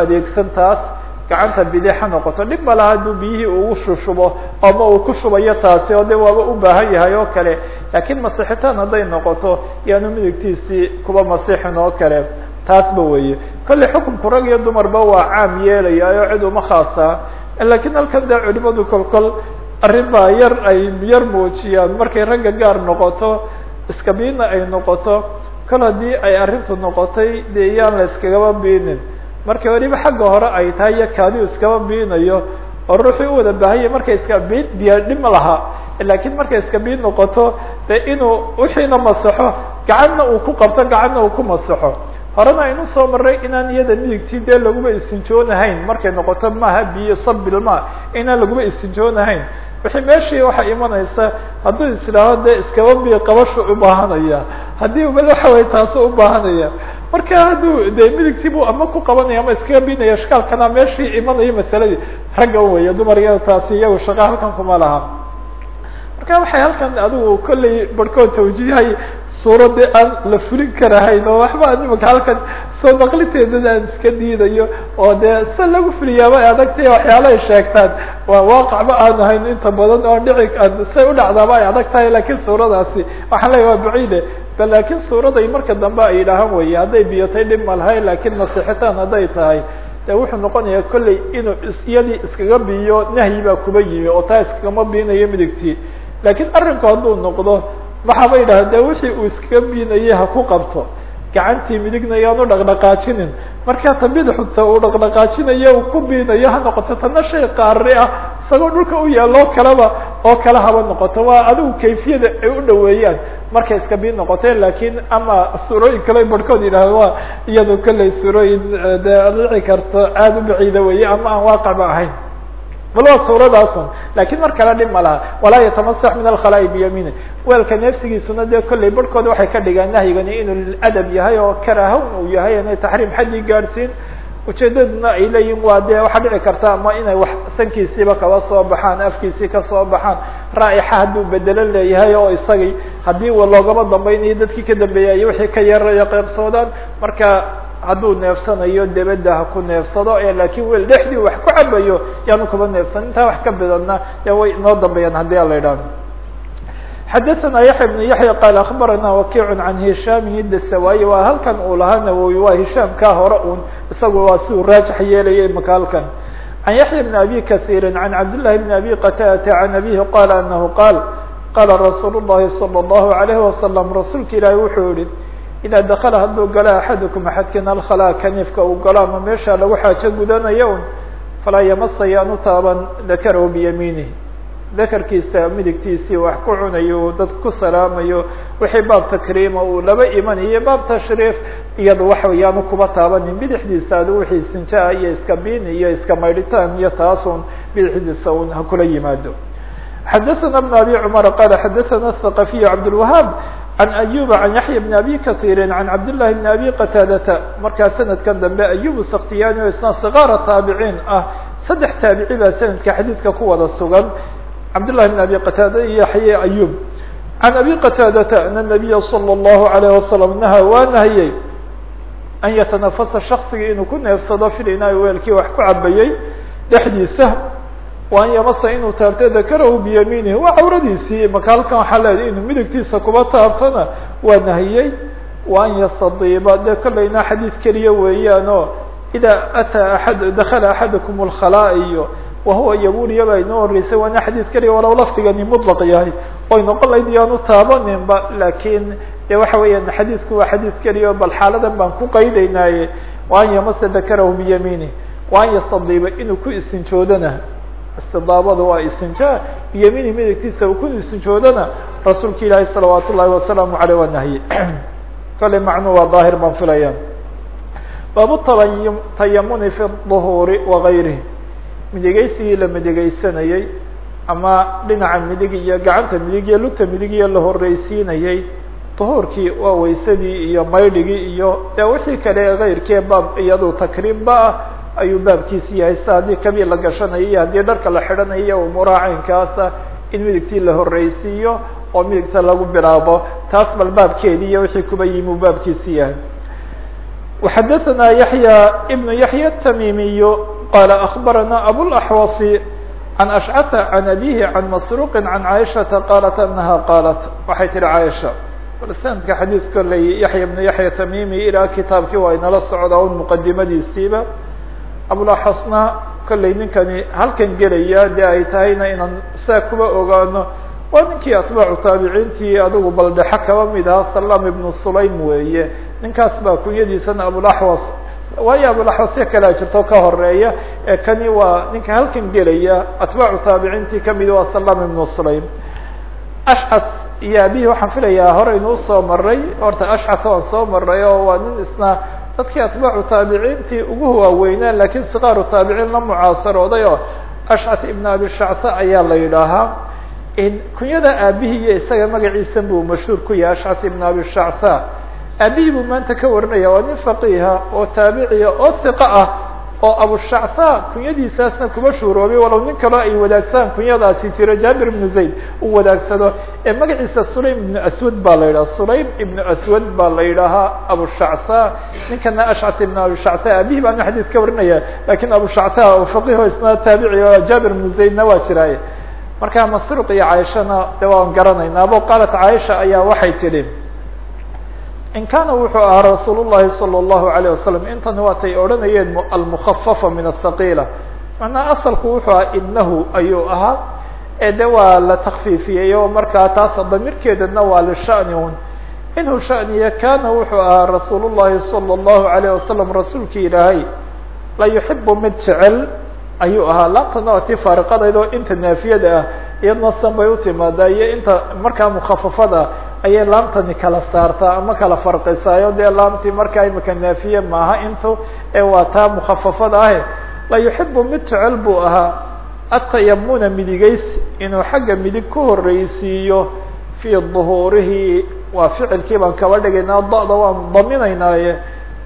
taas gacanta ha noqoto dhib ma laha hadduu biyihii ugu shushubo ama uu ku shubayo taasi oo de waaba u baahan yahay oo kale. Laakiin masixitaan hadday noqoto yaanu midigtiisii kuba masixin oo kale taasba weeye. Kolley xukunku rag iyo dumarba waa caam yeelaya oo cid uma khaasa. Lakiin halkan dee culimadu kol kol arrin baa yar ay yar muujiyaan. Markay ragga gaar noqoto iska biina ay noqoto kol haddii ay arrintu noqotay dee yaan la iskagaba biinin marka weliba xagga hore ay tahay iyo iskaba biinayo oo ruuxii u wada baahanya markay iska biin biya dhib ma laha. Lakiin markay iska biin noqoto de inuu wixiina masaxo gacanna uu ku qabto gacanna uu ku masaxo. Horena aynu soo maray inaan iyada midigtii dee laguma istinjoonahayn markay noqoto maaha biyo sabilma inaan laguma istinjoonahayn wixii meeshii waxaa imanaysa hadduu islaaho dee iskaba biyo qabashu ubaahanaya haddii uba waxa way taasu ubaahanaya marka hadduu de midigtii bu ama ku qabanaya ama iskaga biinaya shkaalkana meeshii imanayo masaladii ragga weya dumar iyada taasi iyagu shaqa halkan kuma laha. Marka waxay halkan adigu kolley barhkood tawjiihay suuradii aan la fulin karahayn oo waxba imaka halkan soo naqliteedada aan iska diidayo oo dee se lagu fuliyaaba ay adagtay waxyaala sheegtaan. Waa waaqacba aan ahayn inta badan oo dhici say u dhacdaaba ay adag tahay lakiin suuradaasi waxaan leeya waa baciide bal laakiin suuraday marka dambe ay yidhaahan weye hadday biyotay dhib malahay lakiin masixitaan hadday tahay de wuxuu noqonayaa kolley inuu iyadii iskaga biyo nahyi baa kuba yimi oo taa iskagama biinayo midigtii. Lakiin arrinku hadduu noqdo waxaaba yidhaha de wixii uu iskaga biinayay ha ku qabto gacantii midigna yaanu dhaqdhaqaajinin. Marka ta bidixuta uu dhaqdhaqaajinayo uu ku biinayo ha noqoto tana shay qaari ah. Isagoo dhulka u yaalloo kaleba oo kale haba noqoto. Waa adigu kayfiyada ay u dhaweeyaan markay iska biin noqotee laakiin ama suurooyin kale barhkood yidhahda waa iyado kolley suurooyin dee dhici karto aada u baciida weye ama aan waaqicba ahayn bal waa suuradaasun laakiin mar kale dhib ma laha. Walaa yatamasax min alkhalaa'i biyamiini weelka neefsigiisuna dee kolley barhkooda waxay ka dhigaan nahyigani inuu liladab yahay oo karaahown uu yahay inay taxriim xaddii gaadhsiin ujeedaduna ay leeyihiin waa dee waxaa dhici karta ama inay wax sankiisiiba kaba soo baxaan afkiisii ka soo baxaan. Raa'ixa hadduu bedelo leeyahay oo isagii haddii loogaba dambaynayo dadkii ka dambeeyay wixii ka yaraya qeybsoodaan marka hadduu neefsanayo debedda ha ku neefsado ee laakiin weel dhexdii wax ku cabayo yaanu kuba neefsan intaa wax ka badanna dee way inoo dambeeyaan haddii ala idhahdo xadaثna yaحya بن yaحya qaal aخbarana wakic can hishaam dasawayi waa halkan uu lahaa nawowi waa hishaamkaa hore un isagu waa si uu raajix yeelayay maka halkan can yaحya بn abi kaثيiri can cabdالlahi بn abi qatadata can abihi qala anahu qaal qala rasuul الlahi salى الlahu عalayه wasalam rasuulka ilaahi wuxuu yihi idaa dakala hadduu galo axadukum axadkiina alkhalaa kaniifka uu galo ama meesha lagu xaajo gudanayo un falaa yamasa yaanu taaban dakarahu biyamiinih dakarkiisa midigtiisii wax ku cunayo dad ku salaamayo wixii baab takriima uu laba imanayo baab tashriif iyada waxa yaanu kuba taabanin bidixdiisa adu wixii sinjaa iyo iska biin iyo iska maydhitaan iyo taasun bidixdiisa un ha kula yimaado xadaثna بن abi cmar qala xadaثna الثaqafiy cabdالwahaab can ayuba can yaxya bn abi kahiiri can cabdالlahi bn abi qataadata markaa sanadkan dambe ayub saktiyani o isna sikaara taabiciin ah saddex taabici baa sanadka xadiidka ku wada sugan cabdالlahi بn abi qataada iyo yaxye ayub can abi qataadata an الnabiya salى الlahu عalيه wasalam naha waa nahiyey an yatanafasa shaksiga inuu ku neefsado filinaai weelkii wax ku cabayey dhexdiisa wa an yamasa inuu taabto dakarahu biyamiinihi. Waa cawradiisii. Maka halkan waxaa leedahay inuu midigtiisa kuba taabtona waa nahiyey wa an yastadiiba. Dee kolleyna xadiid keliya weeyaan oo idaa ataa aad dakala axadakum اlkhalaa iyo wahuwa yabuliya baa inoo horeysay waana xadiid keliya walow lafdigani muطlaq yahay. Oy noqon layd yaanu taabaninba laakiin de waxa weeyaan xadiidku waa xadiid keliya bal xaaladan baan ku qaydaynaaye wa an yamasa dakarahu biyamiinih wa an yastadiiba. Inuu ku istinjoodana istidaabada waa istinjaa biyamiini midigtiisa uu ku istinjoodana rasuulka ilaahi salawaat ullahi wasalaamu aleyh waa nahye kale macnuu waa daahir baan filaya baabu tayamuni fi duhuuri wagayrih midigeysigii la midigeysanayey ama dhinaca midig iyo gacanta midig iyo lugta midig iyo la horeysiinayey duhuurkii waa weysadii iyo maydhigii iyo dee wixii kale keyrkee baab iyadu takriimba ah ayuu baabkiisi yahay si haddii kabii la gashanayo iyo haddii dharka la xidhanayo iyo umuuraha caynkaasa in midigtii la horeysiiyo oo midigta lagu bilaabo taas bal baabkeedii iyo wixii kuba yimi uu baabkiisi yahay وxadaثna yaحyى بن yaحyى التmimiy qala أخbarana abوالأحوaص عan أشcث عan أbيه عan masروq عan caiشhaةa qalat أنaha qalat waxay tihi caiشha bal sanadka xadiid koley yaحya بن yaحyى تmimi ilaa kitaabkii waa inala socda un muqadimadiisiiba abulaxasna kolley ninkani halkan gelaya de ay tahayna inaan saa kuba ogaano. Waa ninkii atbaacu taabiciintii adigu baldhexe kaba mid aha salam ibnu sulaym weeye. Ninkaas baa kunyadiisana abulaxwas waayo abulaxwasya kalea jirto ka horreeya ee kani waa ninka halkan gelaya atbaacu taabiciintii ka mid waa salam ibnu sulaym. Ashcas iyo abihi waxaan filayaa horeynu u soo maray horta ashcas waan soo maray oo waa nin isna dadkii atbaacu taabiciintii ugu waaweynaa lakiin sikaaru taabiciin la mucaasarooday oo ashcat ibn abi shacsa ayaa la yidhaahaa kunyada aabihii iyo isaga magaciisa buu mashhuur ku yahay ashcat ibn abi shacsa aabihii buu maanta ka warinaya waa nin faqiiha oo taabiciya oo hiqa ah oo abushacsa kunyadiisaasna kuma shuuroobay walow nin kaloo ay wadaagsaan kunyadaasi jiro jaabir ibnu zayd uu wadaagsado. Ee magaciisa sulaym ibnu aswad baa la yidhaha sulaym ibnu aswad baa la yidhaahaa abushacsa ninkana ashcat ibn abushacsa aabihii baana xadiis ka warinaya laakiin abushacsa oo faqiho isna taabici oo jaabir ibnu zaydna waa jiraaye. Marka masruq iyo caaishana de waan garanayna abo qaalat caaisha ayaa waxay tidhi in kaana wuxuu ahaa rasuul الlahi salى الlahu عalيه wasalam intan waatay odhanayeen almukhafafa min aلthaqiila macnaha asalku wuxuu ahaa inahu ayuu ahaa ee de waa la takfiifiyey oo markaa taas damirkeedana waa lishani un inhu shaniya kana wuxuu ahaa rasuul الlahi salى الlahu عalيه wasalam rasuulki ilaahay la yuxibu mid jecel ayuu ahaa laantana waa tii faariqadayd oo inta naafiyada ah iyadna san bay utimaadaa iyo inta markaa mukafafada ayay laamtani kala saartaa ama kala farqisaayo. Dee laamtii markaa imika naafiye maaha intu ee waa taa mukafafada ahe la yuxibu mid jecel buu ahaa. Atayamuna midigaysi. Inuu xagga midig ku horeysiiyo fii duhuurihi. Waa ficilkii baan kaba dhigaynaa da-da waan daminaynaaye.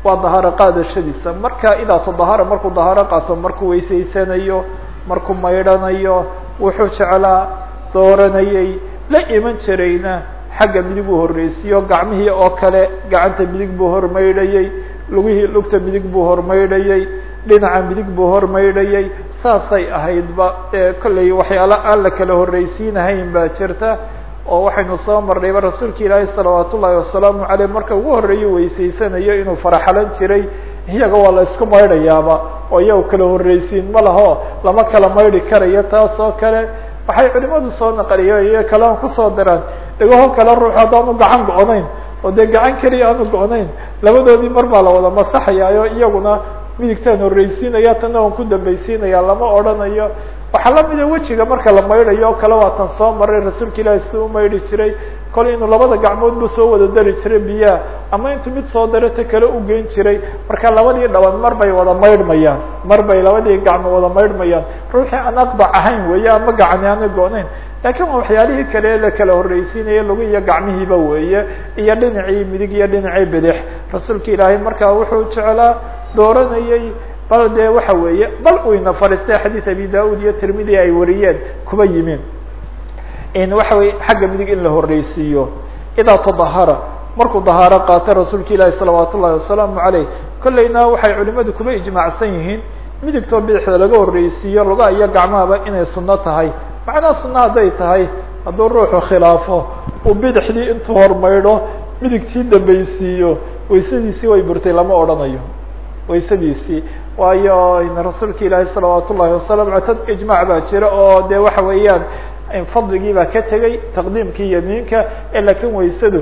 Waa dahaaro qaadashadiisa. Marka idaa tadahara markuu dahaaro qaato markuu weysaysanayo markuu maydhanayo wuxuu jeclaa dooranayay la iman jirayna xagga midig buu horreysiiyo gacmihii oo kale gacanta midig buu hormaydhayey lugihii lugta midig buu hormaydhayey dhinaca midig buu hormaydhayay saasay ahaydba ee kollay waxyaala aan la kala horreysiinahayn baa jirta oo waxaynu soo marnayba rasuulka ilaahi salawaat ullaahi wasalaamu caleyh marka ugu horreeyo weysaysanayo inuu faraxalan jiray iyaga waa la isku maydhayaaba oo iyago kala horreysiin ma laho lama kala maydhi karayo taas oo kale waxay culimadu soo naqliyo iyo kale aan ku soo diraan dhagaho kale ruux haddaanu gacan go-nayn oo dee gacan keliya aanu go-nayn labadoodii mar baa la wada masaxayaayo iyaguna midigtaan horreysiinaya tanna waan ku dambaysiinaya lama odhanayo. Waxaa lamida wejiga marka la maydhayo oo kale waa tan soo maray rasuulka ilaahi si u maydhi jiray kol inuu labada gacmoodba soo wada dari jiray biyaha ama intuu mid soo daro ta kale u geyn jiray. Marka labadii dhaban mar bay wada maydhmayaan. Mar bay labadii gacmo wada maydhmayaan. Ruuxii aan aqdac ahayn weeye ama gacani aana go-nayn waa waxyaalihii kale la kala horreysiinaya lugu iyo gacmihiiba weeye. Iyo dhinacii midig iyo dhinacii bidix. Rasuulka ilaahay markaa wuxuu jeclaa dooranayay bal dee waxa weeye bal uu ina fadhiistay xadiid abi da'ud iyo tirmidi ay wariyeen kuba yimin in waxa weye xagga midig in la horreysiiyo idaa tadahara markuu dahaaro qaatay rasuulka ilaahi salawaat ullahi wasalaamu caleyh kollayna waxay culimadu kuba ijmaacsan yihiin midigtoo bidixda laga horreysiiyo lugaha iyo gacmahaba inay sunno tahay. Macnaha sunno hadday tahay hadduu ruuxu khilaafo uu bidixdii intuu hormaydho midigtii dambaysiiyo waysadiisii way burtay lama odhanayo. Waysadiisii waayo rasuulka ilaahi salawaat ullahi wasalam tad ijmaac baa jira oo de waxa weeyaan fadligii baa ka tegey taqdiimkii yamiinka laakiin waysadu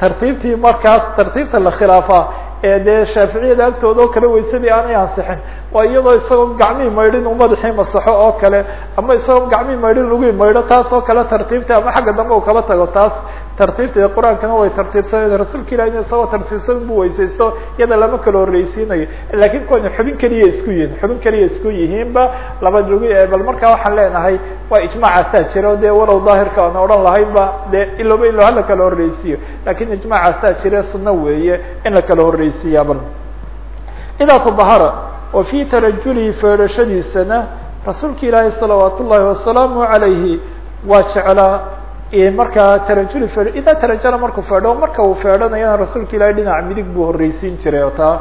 tartiibtii markaas tartiibta la khilaafaa ee dee shaaficiyada agtooda oo kale waysadii aanay ansixin waa iyadoo isagoo gacmihii maydhin uu madaxii masaxo oo kale ama isagoo gacmihii maydhin lugii maydho taas oo kale tartiibta ama xagga dambe uu kaba tago taas tartiibta qur'aankana way tartiibsaneen rasuulka ilahi isagoo tartiibsan buu weysaysto iyada lama kala horreysiinayo laakiin kuwani xubin keliya isku yihiin xubin keliya isku yihiinba laba lugi bal markaa waxaan leenahay waa ijmaacasaa jira de walow daahirka aan odhan lahaynba de ilooba ilo hala kala horreysiiyo laakiin ijmaacasaa jire sunno weeye in la kala horreysiiya bal. Idaa tadahara wa fi tarajulihi feedhashadiisana rasuulka ilaahi salawaat ullahi wasalaamu alayhi waa jeclaa markaa tarajuli fe idaa tarajala markuu feedho marka uu feedhanayana rasuulka ilahi dhinaca midig buu horreysiin jiray oo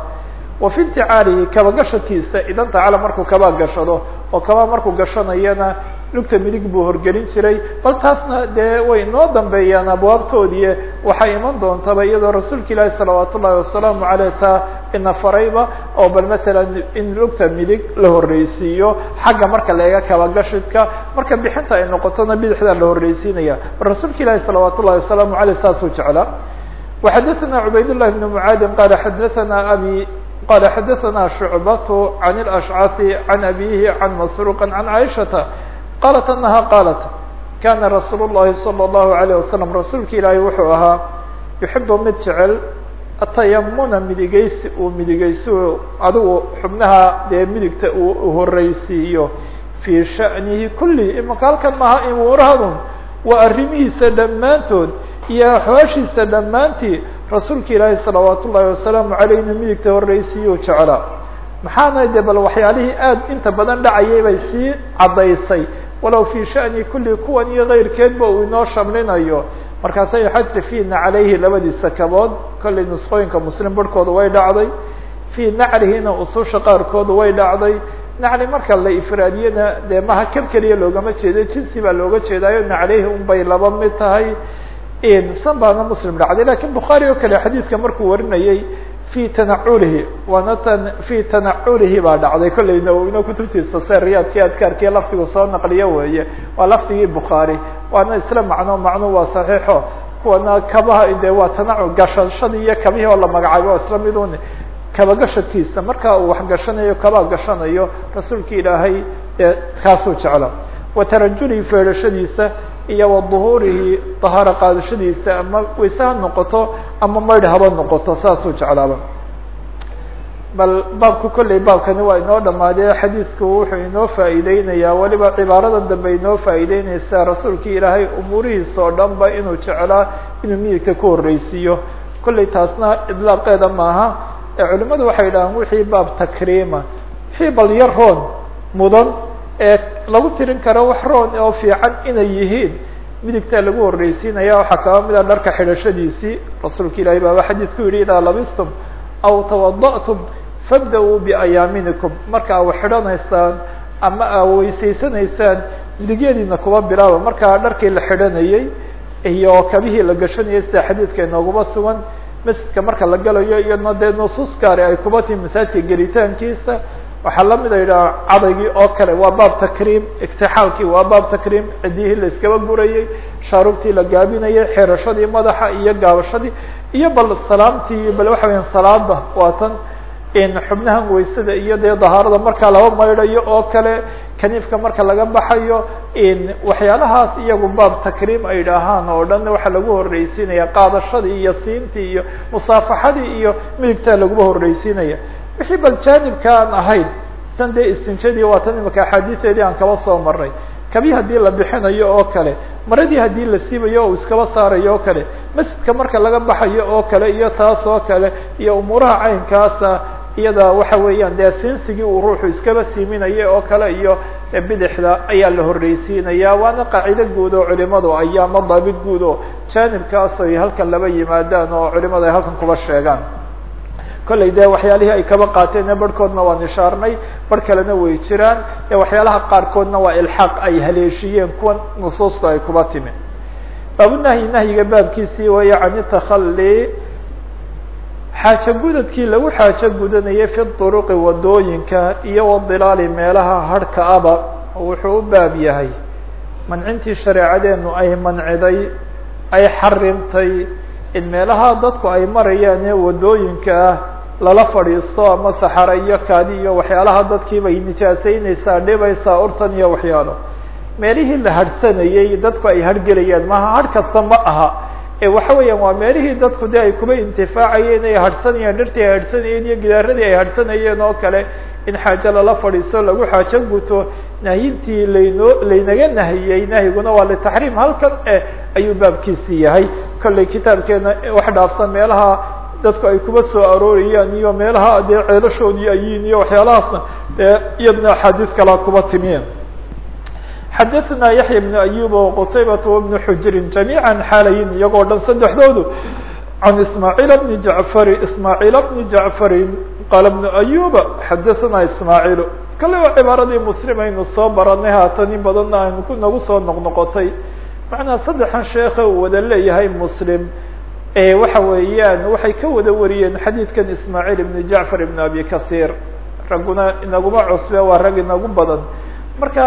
wa fi inticaalihi kaba gashadkiisa idan tacala markuu kaba gashado oo kaba markuu gashanayana lugta midig buu horgelin jiray bal taasna dee way inoo dambeeyaan abwaabtoodii waxay iman doontaba iyadoo rasuulka ilaahi salawaat ullahi wasalaamu aleyh taa ina farayba oo bal matalan in lugta midig la horreysiiyo xagga marka la eega kabagashidka marka bixinta ay noqotona bidixda la horreysiinaya bal rasuulka ilaahi salawaat ullahi wasalaamu aleyh saasuu jeclaa وxadثna عubayd للh بن معاadi qال xadثna abي qال xadثna شhuعبة عن الأشعث عن أbيه عن مسروق عن عائشhaةa qالت أنها qالت kana رasuul الlahi صلى الlه عليه وسلم rasuulka ilaahi wuxuu ahaa يحib mid jecel atayamuna midigeysi uu midigeyso adigu xubnaha dee midigta uu horeysiiyo fii sha'nihi kullihi imaka halkan maha imuurahadun waa arrimihiisa dhammaantood iyo axwaashiisa dhammaantii rasuulka ilaahi salawaat ullaahi wasalaamu caleyh inu midigta horeysiiyuu jeclaa maxaana de bal waxyaalihii aad inta badan dhacayay bay sii caddaysay walow fii sha'ni kulli kuwan iyo keyrkeedba uu inoo shamlinayo. Markaasay xajri fii naclayhi labadiisa kabood kollay nusqooyinka muslim barhkooda way dhacday fii nacrihina ususha qaarkooda way dhacday. Nacli marka la ifraadiyana dee maha kab keliya loogama jeedo jinsi baa looga jeedaayo naclayhi un bay laba mid tahay. San baana muslim dhacday laakiin bukhaari oo kale xadiidka markuu warinayay fi tanaculihi waana tan fi tanaculihi baa dhacday. Kollayna ina kutubtiisa se riyaadkii adkaarkiiyo laftigu soo naqliyo weeye waa lafdigii bukhaari waana isla macno macno waa saxiixo. Kuwana kabaha de waa tanacu gashashadii iyo kabihii oo la magacaabo waa isla midun kaba gashadkiisa marka uu wax gashanayo kaba gashanayo rasuulka ilaahay kaasuu jecla wa feedhashadiisa iyo wa duhuurihi dahaaro qaadashadiisa ama wayse ha noqoto ama maydh haba noqoto saasuu jeclaaba. Bal baabku kolley baabkani waa inoo dhamaadee xadiidku wuxuu inoo faa'iideynayaa weliba cibaarada dambe inoo faa'iideyneysaa rasuulkii ilaahay umuurihiisa oo dhan ba inuu jeclaa inuu midigta ku horreysiiyo kolley taasna idlaaqeeda maaha. Ee culimmadu waxay dhahaan wixii baab takriima wixii bal yar roon mudan ee lagu tirin karo wax roon oo fiican inay yihiin. Midigtaa lagu horreysiinaya waxaa kaba mid a dharka xidhashadiisii. Rasuulka ilaahay baaba xadiidku yihi idaa labistum aw tawada'tum fabda-uu biayaaminikum. Marka a xidhanaysaan ama aa weysaysanaysaan midigyadiina kuba bilaaba markaa dharkii la xidhanayey iyo kabihii la gashanayay sida xadiidka inooguma sugan masjidka marka la galayo iyadna dee nusuus gaari ay kuba timi masaajidka gelitaankiisa waxaa la mid a yidhaha cadaygii oo kale waa baab takriim iktixaalkii waa baab takriim ciddihii la iskaba gurayey shaarubtii la gaabinayay xirashadii madaxa iyo gaabashadii iyo bal salaamtii bal waxa weya salaada waa tan xubnahan waysada iyo dee dahaarada markaa laba maydhayo oo kale kaniifka marka laga baxayo waxyaalahaas iyagu baab takriim ay dhahaan oo dhan waxaa lagu horreysiinaya qaadashadii iyo siintii iyo musaafaxadii iyo midigtaa laguba horreysiinaya wixii bal jaanibka aan ahayn tan dee istinjadii waa tan imika axaadiiseedii aan kaba soo maray kabi haddii la bixinayo oo kale maradii haddii la siibayo o iskaba saarayo oo kale masjidka marka laga baxayo oo kale iyo taas oo kale iyo umuuraha caynkaasa iyada waxa weeyaan dee siinsigii uu ruuxu iskaba siiminaya oo kale iyo bidixda ayaa la horreysiinaya waana qaacido guud oo culimadu ay ama daabit guud oo jaanibkaas ay halkan laba yimaadaan oo culimadu ay halkan kuba sheegaan kolley dee waxyaalihii ay kaba qaateen barhkoodna waan ishaarnay bar kalena way jiraan. Ee waxyaalaha qaarkoodna waa ilxaaq ay haleeshiyeen kuwa nusuusta ay kuba timi. Baabunahyi nahyiga baabkiisii weeye can itakhalli xaajo gudadkii lagu xaajo gudanayay fi duruqi waddooyinka iyo wadilaali meelaha harhka aba wuxuu u baab yahay mancintii shareecadeenu ay manciday ay xarimtay in meelaha dadku ay marayaan ee waddooyinka ah lala fadhiisto ama saxara iyo kaadi iyo waxyaalaha dadkiibay nijaaseyneysaa dhibaysaa urtan iyo waxyaalo. Meelihii la harhsanayey dadku ay harhgelayaan maha harh kasta ma aha. Ee waxa weeyaan waa meelihii dadku de ay kuba intifaacayeen ay harhsanayeen dhirtii ay harhsanayeen iyo gidaaradii ay harhsanayeen oo kale in xaajo lala fadhiisto lagu xaajo guto nahyintii laynoo laynaga nahiyey nahyiguna waa litaxriim halkan eh ayuu baabkiisi yahay. Kolley kitaabkeena wax dhaafsan meelaha dadku ay kuba soo aroorayaan iyo meelaha dee ceelashoodii ayiin iyo waxyaalahaasna dee iyadna axaadiis kalaa kuba timiyen xadaثna yaحya بن أyub وqtaybaة وبن xujrin جamيعا xaalayin iyagoo dhan saddexdoodu عan ismاعيل بن jaعفr ismاعيل بن jaعفri qala بن أyuba xadaثna ismاعيل kale waa cibaaradii mslim aynu soo baranay haatan in badanna aynu ku nagu soo noqnoqotay macnaa saddexan sheekhe uu wada leeyahay mslim waxa weeyaan waxay ka wada wariyeen xadiidkan ismاعيل بن jaعفر بن abi kaثيr ragguna inaguma cusbe waa rag inagu badan marka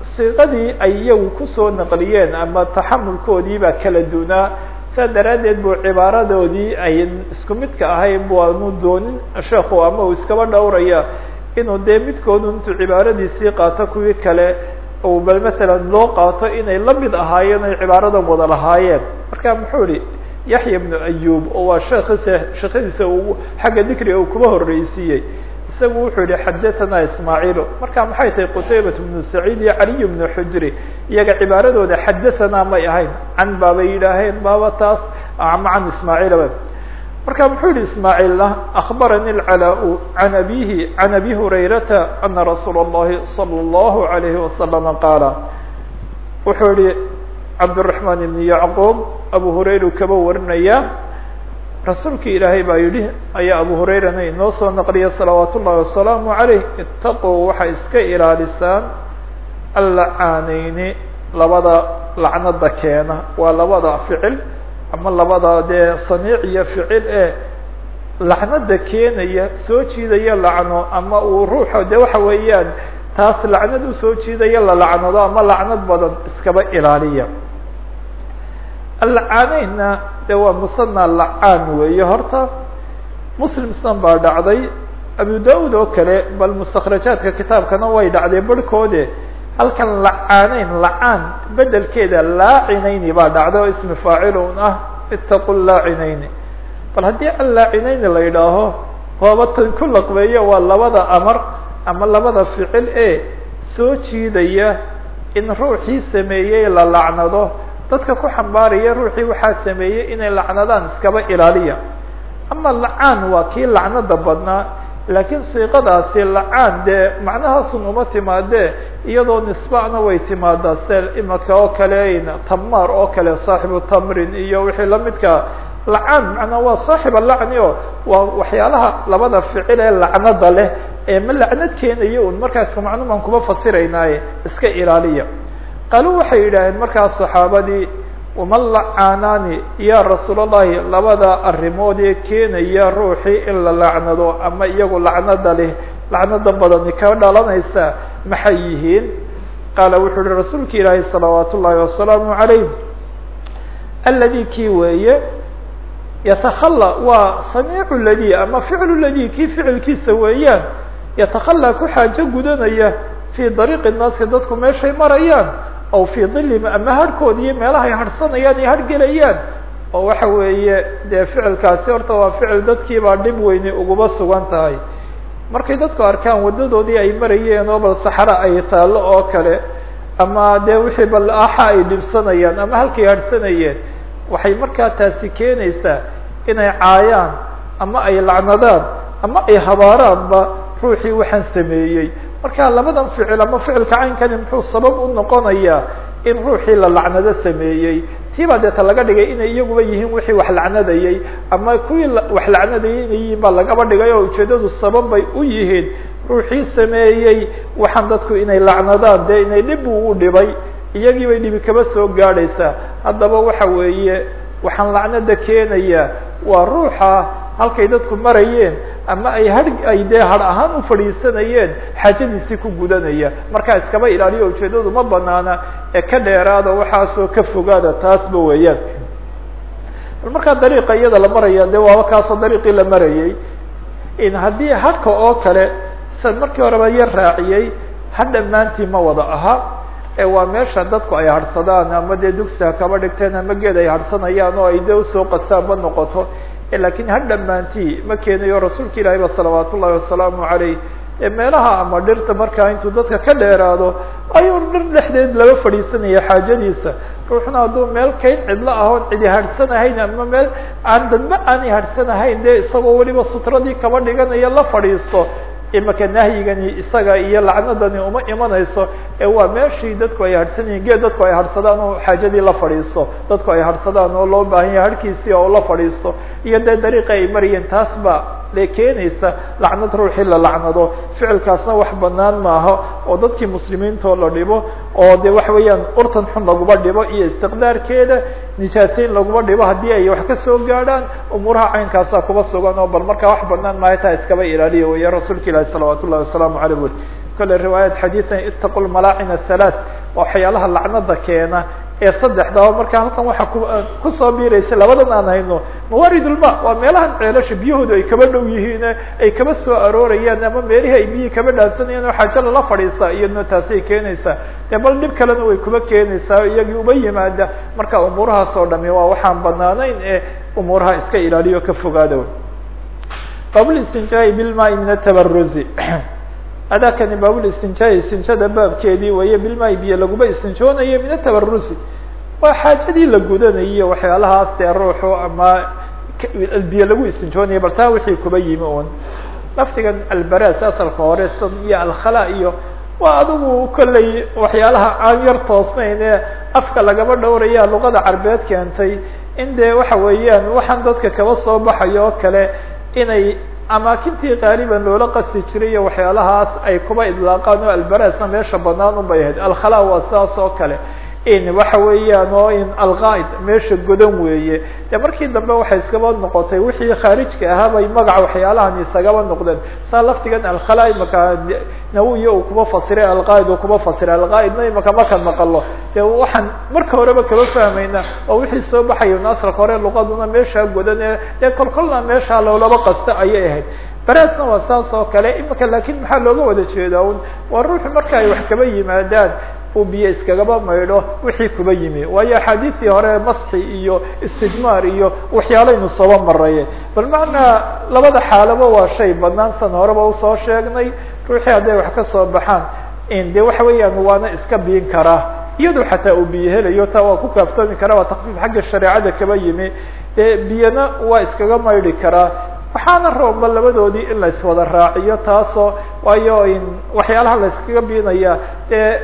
siiqadii ay iyagu kusoo naqliyeen ama taxamulkoodii baa kala dunaa saa daraaddeed buu cibaaradoodii ay isku midka ahayn bu aanu doonin sheekhu ama uu iskaba dhowraya inuu dee midkoodu intuu cibaaradiisii qaato kuwii kale uu bal masalan loo qaato inay la mid ahaayeen ay cibaaradan wada lahaayeen marka muxuu ihi yaxya bnu ayub oo waa sheekhiisa sheekhadiisa uu xagga dikriga uu kuba horreysiiyey isagu wuxuu yihi xadaثana ismaaعiil marka maxay tahay qutaybat bnu saciid iyo caliy bnu xujri iyaga cibaaradooda xadaثana may ahayn can baabay yidhaaheen baaba taas ama can ismaaعiilba marka muxuu yihi ismaaعiilna akbarani اcalaa can abihi can abi hurayrata ana rasuul الlahi salى الlahu عalayhi wasalama qaala wuxuu yihi cabdiraxmaan ibni yacquub abu hurayru kaba warinaya. Rasuulka ilaahay baa yidhi ayaa abu hurayrana inoo soo naqliya salawaat ullahi wasalaamu caleyh itaquu waxay iska ilaalisaan allacaaneyni labada lacnada keena. Waa labada ficil ama labada dee saniic iyo ficil ee lacnada keenaya soo jiidaya lacno ama uu ruuxa de waxa weeyaan taas lacnad u soo jiidaya la lacnado ama lacnad badan iskaba ilaaliya allacaaneyna de waa musana lacaan weeye horta. Muslim san baa dhacday abu da'ud oo kale bal mustakrajaadka kitaabkana way dhacday barhkoode halkan lacaaneyn lacaan bedelkeeda laacinayni baa dhacda oo ismi faacil un ah itaqu laacinayni bal haddii allaacinayni la yidhaaho waaba tan ku laqbeeyo waa labada amar ama labada ficil ee soo jiidaya in ruuxii sameeyey la lacnado dadka ku xambaaraya ruuxii waxaa sameeyey inay lacnadaan iskaba ilaaliya. Ama lacaan waa kii lacnada badnaa laakiin siiqadaasi lacaan dee macnahaasun uma timaadee iyadoo nisbana way timaadaa se imaka oo kale tamaar oo kale saaxibu tamrin iyo wixii lamidka lacaan macnaa waa saaxiba lacni o waa waxyaalaha labada ficil ee lacnada leh ee ma lacnad keenayo un markaas macnu baan kuma fasiraynaaye iska ilaaliya qaaluu waxay yidhaaheen markaas saxaabadii waman lacaanaani ya rasuul allahi labada arrimood ee keenaya ruuxii in la lacnado ama iyagu lacnada leh lacnada badani ka dhalanaysa maxay yihiin? Qaala wuxuu uhi rasuulka ilaahi salawaat ullaahi wasalaamu calayh aladi kii weeye yatakhala waa samiicu ladi ama ficlu ladi kii ficilkiisa weeyaan yatakhala ku xaajo gudanaya fii dariiqi nnaasi dadku meeshay marayaan aw fii dilihim ama harhkooda iyo meelahay harhsanayaan iyo hargelayaan. Oo waxa weeye dee ficilkaasi horta waa ficil dadkiibaa dhib weyni uguba sugan tahay. Markay dadku arkaan waddadoodii ay marayeen oo bal saxro ay taallo oo kale ama dee wixii bal axa ay dhibsanayaan ama halkay harhsanayeen waxay markaa taasi keenaysaa inay caayaan ama ay lacnadaan ama ay habaaraanba ruuxii waxaan sameeyey marka labadan ficil ama ficilka caynkani muxuu sabab u noqonayaa in ruuxii la lacnado sameeyey. Tiibaa deeta laga dhigay inay iyaguba yihiin wixii wax lacnadayey ama kuwii wax lacnadayay inay yihiin baa lagaba dhigay oo ujeedadu sabab bay u yihiin. Ruuxii sameeyey waxaan dadku inay lacnadaan dee inay dhib uu u dhibay iyagii bay dhibi kaba soo gaadhaysaa haddaba waxa weeye waxaan lacnada keenaya waa ruuxa halkay dadku marayeen ama ay har ay dee har ahaan u fadhiisanayeen xaajadiisii ku gudanaya. Markaa iskaba ilaaliyo ujeedadu ma banaana ee ka dheeraada waxaasoo ka fogaada taasba weeyaan. Bal markaa dariiqa iyada la maraya de waaba kaasoo dariiqii la marayay. In haddii hadhka oo kale san markii horeba yar raaciyey ha dhammaantii ma wada aha ee waa meesha dadku ay harhsadaan ama dee dugsiha kaba dhigteen ama geed ay harhsanayaan oo ay de u soo qastaan ma noqoto lakiin ha dhammaantii ma keenayo rasuulka ilaahi ba salawaat ullahi wasalaamu calayh. Ee meelaha ama dhirta markaa intuu dadka ka dheeraado ayuu dhir dhexdeed laga fadhiisanaya xaajadiisa. Ruuxna hadduu meel kayn cidlo ahoon cidi harhsanahayn ama meel aan dadba aanay harhsanahayn dee isagoo weliba sutradii kaba dhiganaya la fadhiisto imaka nahyigani isaga iyo lacnadani uma imanayso ee waa meeshii dadku ay harhsanayiin geed dadku ay harhsadaan oo xaajadii la fadhiisto dadku ay harhsadaan oo loo baahan yahay harhkiisii oo la fadhiisto iyo dee dariiqi ay marayeen taas ba de keenaysa lacnad ruuxii la lacnado ficilkaasna wax banaan maaha oo dadkii muslimiintoo la dhibo oo de waxa weeyaan urtan xun laguba dhibo iyo istiqdaarkeeda nijaaseyn laguba dhibo haddii ay wax ka soo gaadhaan umuuraha caynkaasaa kuba sugan oo bal markaa wax banaan maayo taa iskaba ilaaliya weya rasuulka ilahi salawaat ullahi wasalaamu aleyh uli kale riwaayat xadiian itaqu lmalaacin athalath waxyaalaha lacnada keena ee saddexdaba marka halkan waxaa ku ku soo biiraysa labadan aan hayno mawaaridulma waa meelahan ceelasha biyahoodu ay kaba dhow yihiin ay kaba soo aroorayaan ama meelihii ay biyihii kaba dhaansanayaan oo xaajo lala fadhiista iyadna taasay keenaysaa. Dee bal dhib kalena way kuba keenaysaa iyagii uba yimaada marka umuurahaas oo dhami waa waxaan banaanayn ee umuuraha iska ilaaliyo ka fogaada bablistinjaa'i bilmaai min atabaruzi adakani baabulistinjaa'i istinjada baabkeedii weeye bilmaai biyo laguba istinjoonayo min atabarusi waa xaajadii la gudanayo waxyaalahaas dee ruuxu ama biyo lagu istinjoonayo bal taa wixii kuba yimi un lafdigan albaras asalka hore san iyo alkhala iyo waa adigu kolley waxyaalaha aan yar toosnayn ee afka lagaba dhowraya luqada carbeed keentay in dee waxa weeyaan waxaan dadka kaba soo baxayo oo kale inay amaakintii qaaliban loola qasti jiray iyo waxyaalahaas ay kuba idlaaqaan oo albarasna meesha banaan un bay ahayd. Alkhala waa sidaas oo kale in waxa weeyaan oo in alqaid meesha godan weeye. De markii dambe waxay iskaba noqotay wixii khaarijka ahaa bay magaca waxyaalahan isagaba noqdeen. Saa laftigan alkhala imaka nawiy uu kuba fasiray alqaid uu kuba fasiray alqaidna imaka markaan maqalo de waxaan marka horeba kaba fahmayna oo wixii soo baxayo nasrka hore luqaduna meesha godan ee dee kolkolna meesha loolaba qasta ayay ahayd. Baraasna waa saas oo kale imika laakiin maxaa looga wada jeedaa un waa ruuxu marka ay wax kaba yimaadaan uu biyo iskagaba maydho wixii kuba yimi. Waayo axaadiistii hore masxi iyo istijmaar iyo waxyaalaynu sooba maraye bal macnaa labada xaalaba waa shay banaan san horeba u soo sheegnay. Ruuxii hadday wax ka soo baxaan de waxa weeyaan waana iska biin karaa iyado xataa uu biyo helayo taa waa ku kaaftoomi karaa waa takfiif xagga shareecada kaba yimi. Dee biyana waa iskaga maydhi karaa waxaana roomba labadoodii in la iswada raaciyo taasoo waayo waxyaalaha la iskaga biinaya dee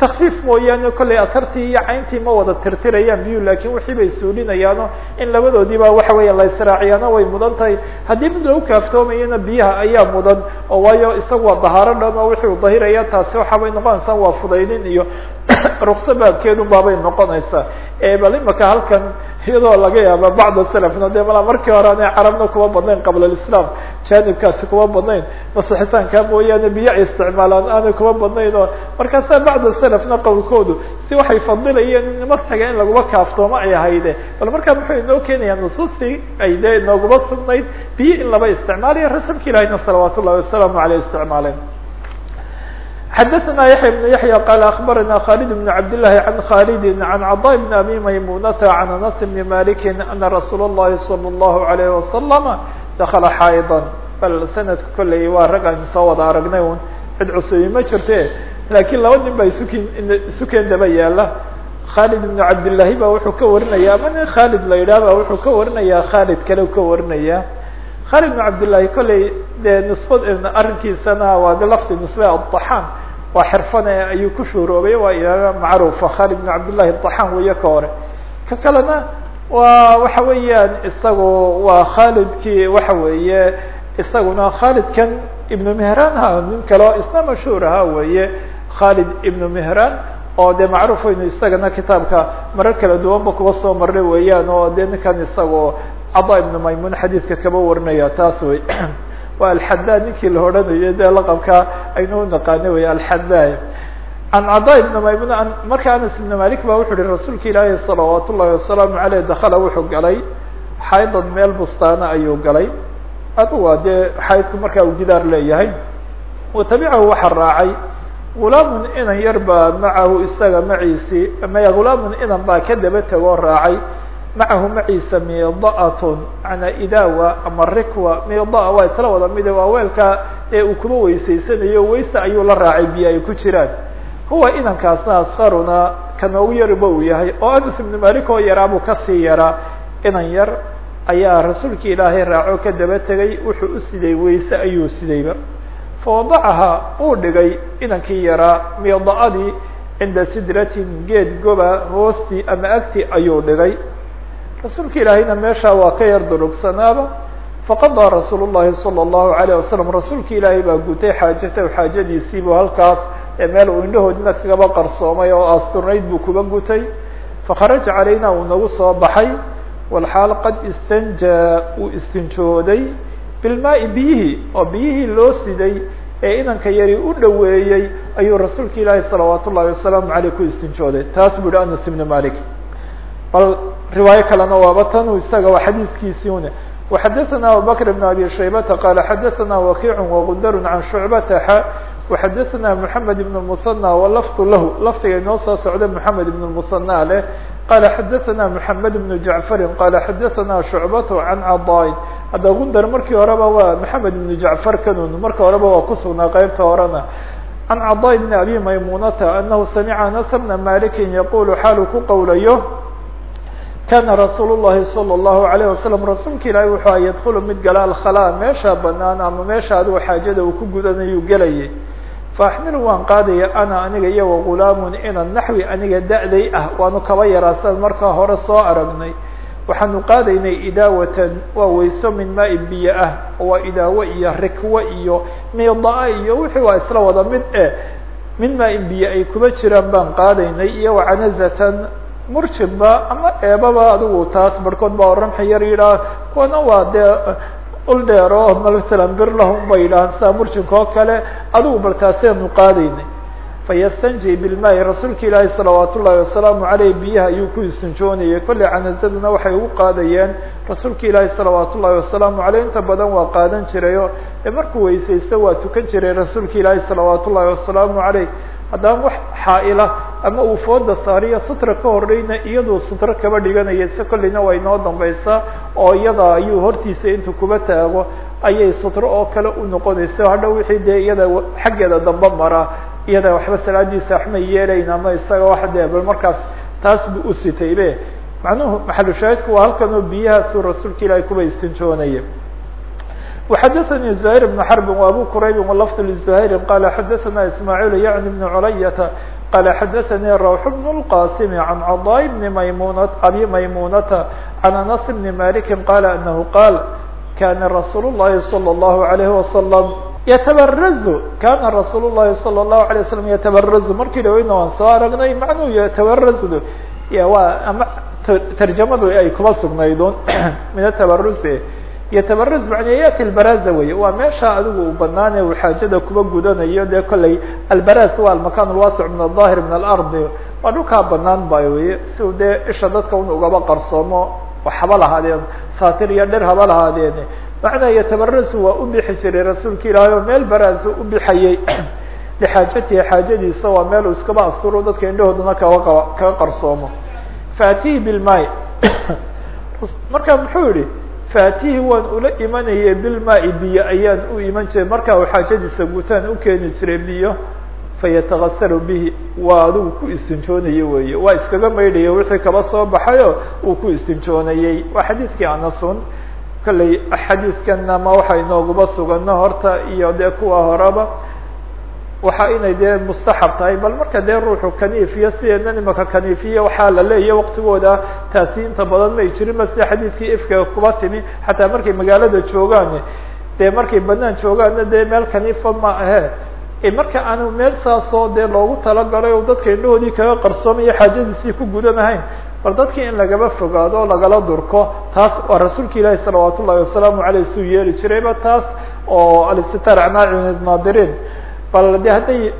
takfiif mooyaane kollay asartii iyo cayntii ma wada tirtirayaan biyu laakiin wixii bay suulinayaano in labadoodiiba waxa weya la israaciyaana way mudan tahay. Haddii mid lagu kaaftoomayana biyaha ayaa mudan oo waayo isagu waa dahaaro dhan oo wixii u dahiraya taasi waxaabay noqonaysaa waa fudaydin iyo rukso baabkeedun baabay noqonaysaa bal imaka halkan iyadoo laga yaaba bacd selafna de mala markii hore ana carabna kuma badnayn qabla alislam janibkaasi kuma badnayn masixitaanka mooyaane biyo ay isticmaalaan aanay kuma badnayn oo markaasa bacd selafna qowlkoodu si waxay fadilayeen masxiga in laguma kaaftoomo ay ahayde bal markaa muxuu inoo keenayaa nusuustii ay de inooguma sugnayd biyo in laba isticmaalayo rasuulka ilahina salawaat ullahi wasalaamu aleyh isticmaaleen xdثna yaحyى بن yaحyى qال أخbarana khالد بن cabd للhi عan khالd عan cضاء بن أbي maymunةa عan أنس بن مالك أنa رasuul الlahi صلى الlه عليه وسلم dakla xاaئضا bal snadka kolley waa rag aynu soo wada aragnay un cid cusubi ma jirte lakin laba nin ba isukin isukeen daba yaala khالد بن cabdالlahi ba wuxuu ka warinaya ama nin khالد la yidhah ba wuxuu ka warinaya khالد kale ka warinaya khالد بن cabdالlahi kolley dee nisbad arrinkiisana waa de lafti nisbe aلطaxaan waa xirfane eh, ayuu ku shuuroobay. Waa imaam macruuf. Khaalid bn cabdillahi طaxaan weeye ka hore. Ka kalena waa waxa weeyaan isagu waa khaalidkii waxa weeye isaguna khaalidkan ibnu mehran ha nin kaleo isna mashhuur ahaa weeye khaalid ibnu mehran oo dee macruuf waynu isagana kitaabka marar kala duwanba kuga soo marray weeyaan oo dee ninkan isagu cada ibnu maymun xadiidka kaba warinaya taas wey waa alxadaad ninkii la odhanayo dee laqabka aynu unaqaana wey alxadaad can cada ibn maymun marka anas ibn malik ba wuxu uhi rasuulka ilaahi salawaat ullahi wasalaamu aleyh dakala wuxuu galay. Xaydan meel bustaana ayuu galay. Adu dee xaydku markaa uu gidaar leeyahay. Watabicahu waxaa raacay gulaamun inan yar baa macahu isaga maciisi maya gulaamun inan baa ka daba tegoo raacay macahu maciisa midaatun manaa idaawa ama rikwa midaa waa isla wada mide waa weelka ee uu kuba weysaysanayo weyse ayuu la raacay biyo ay ku jiraan huwa inankaasna askaruna kanoogu yarba uu yahay oo anas ibnu malik oo yaraabuu ka sii yaraa inan yar ayaa rasuulka ilaahay raaco ka daba tegay wuxuu u siday weyse ayuu sidayba fawadacaha uu dhigay inankii yaraa midaadii cinda sidratin geed goba hoostii ama agti ayuu dhigay rasuulka ilaahayna meeshaa waa ka yar durugsanaaba faqadaa rasuul llahi salى اllahu alayه wasalam rasuulka ilaahay baa gutay xaajatahu xaajadiisiibuu halkaas ee meel uu indhahoodina kagaba qarsoomay oo asturnayd buu kuba gutay fakharaja calayna uu nagu soo baxay walxaal qad istanjaa uu istinjooday bilmaai biyihii oo biyihii loo siday ee inanka yari u dhoweeyey ayuu rasuulka ilaahi salawaat ullahi wasalaamu aleyh ku istinjooday taas buu yihi anas ibn malik bal riwaayo kalena waaba tan isaga waa xadiiskiisii une وxadثna abubكر بن abي شhaybةa qال xadثna وkiع وgundr عan شhuعبةa وxadثna محamed بن المثنى وlفظ lah lafdiga inoo soo socda محamed بن المثنى leh qال xadثna محamed بن جaعفr qال xadثna شhuعبة عan caضاء hadda gundr markii horeba waa محamed بن جaعفر kanun marka horeba waa kusugnaa qeybta horena عan caضاء بن abي maymunata أنahu samca أنس بna mالك yqul xaalu ku qowlayo kana rasuul الlahi salى الlahu عalيه wasalam rasuulka ilaahi wuxuu a yadkulu mid gala alkhalaa meesha banaan ama meesha adigo xaajada uu ku gudanayuu gelayay faaxmilu waan qaadaya ana aniga iyo wagulaamun inan naxwi aniga da-day ah waanu kaba yaraasan markaa hore soo aragnay waxaanu qaadaynay idaawatan waa weyso min maai biyo ah waa idaawo iyo rikwo iyo midaa iyo wixii waa isla wada mid eh min maain biyo ay kuba jiraan baan qaadaynay iyo wacanazatan murjibba ama eebaba adigu taas barhkood baa ramxi yar yidhaah kuwana waa dee ul dheer oo matalan bir lahum bay yidhahaan sidaa murjibka oo kale adigu bal taaseenu qaadaynay. Fayastanji bilmaayi rasuulka ilaahi salawaat ullahi wasalaamu aleyh biyaha ayuu ku istinjoonayay. Kolley canazaduna waxay ugu qaadayeen rasuulka ilaahi salawaat ullahi wasalaamu aleyh inta badan waa qaadan jirayo ee markuu weysaysto waa tukan jiray rasuulka ilaahi salawaat ullahi wasalaamu aleyh haddaba wax xaa-ila ama uu fooda saariyo sutra ka horeyna iyadoo sutro kaba dhiganaya se kolleyna waa inoo dambaysaa oo iyada ayuu hortiisa intuu kuba taago ayay sutro oo kale u noqonaysa hadhow wixii dee iyada xaggeeda dambe mara iyada waxba salaadiisa waxmay yeelayn ama isaga wax dee bal markaas taas buu u sitay be macnuhu maxalu shaahidku waa halkan oo biyahaasuu rasuulka ilaahay kuba istinjoonaya وxdثnي زهير بن حرب وأbو كرayب ولفظ لزهير قال xdثna إسماعيل يعني بن عlyة قال xdثnي روح بن القاسم عن cضاء بن ميمونة أbي ميمونة عن أنس بن مالك قال أنه قال كان رsuuل اللhi صلى الله عليه وسلم يتبرز كان رsuuل اللhi صلى الله عليه وسلم يتبرز markii dhaweyna waan soo aragnay معنuu يتبرزd waa ama ترجamadu ay kuba sugnaydun min التبرز yatabaruz macnaa yati albaraza wey waa meesha adigu u banaane uu xaajada kuba gudanayo dee kolley albaraz waa almakan alwaasic min alظahir min alardi waa dhulkaa banaan ba wey si dee isha dadka un ugaba qarsoomo haba lahaadeen saatir iyo dher haba lahaadeen macnaa yatabarazu waa u bixi jiray rasuulka ilaahay oo meel baraza u bixayay lixaajatihi xaajadiisa waa meel uu iskaba asturo dadka indhahoodana kaga kaga qarsoomo faatihi bilmaay marka muxuu yihi faatihi waan ula imanayay bilmaai biyo ayaan u iman jiray. Markaa uu xaajadiisa gutaan u keeni jiray biyo fayatagasalu bihi waa adigu ku istinjoonaye weeye. Waa iskaga maydhaya wixii kaba soo baxayo uu ku istinjoonayey waa xadiidkii anasun. Kolley xadiidkanna ma waxa inooguba sugano horta iyo dee kuwa horeba. Waxa inay dee mustaxab tahay bal marka dee ruuxu kaniifiyo sideena imaka kaniifiya waxaa la leeyahy waqtigooda taasi inta badan may jirin ba sida xadiidkii ifka kuba timi. Xataa markay magaalada joogaan dee markay banaan joogaanna dee meel kaniifa ma ahe. Marka aanu meel saasoo dee loogu talagalay oo dadka indhahoodii kaga qarsoomayo xaajadiisii ku gudanahayn bal dadkii in lagaba fogaado oo lagala durko taas waa rasuulka ilaahi salawaat ullahi wasalaamu aleyh suu yeeli jirayba taas oo alistitar amacin naadiriin. Bal de hadday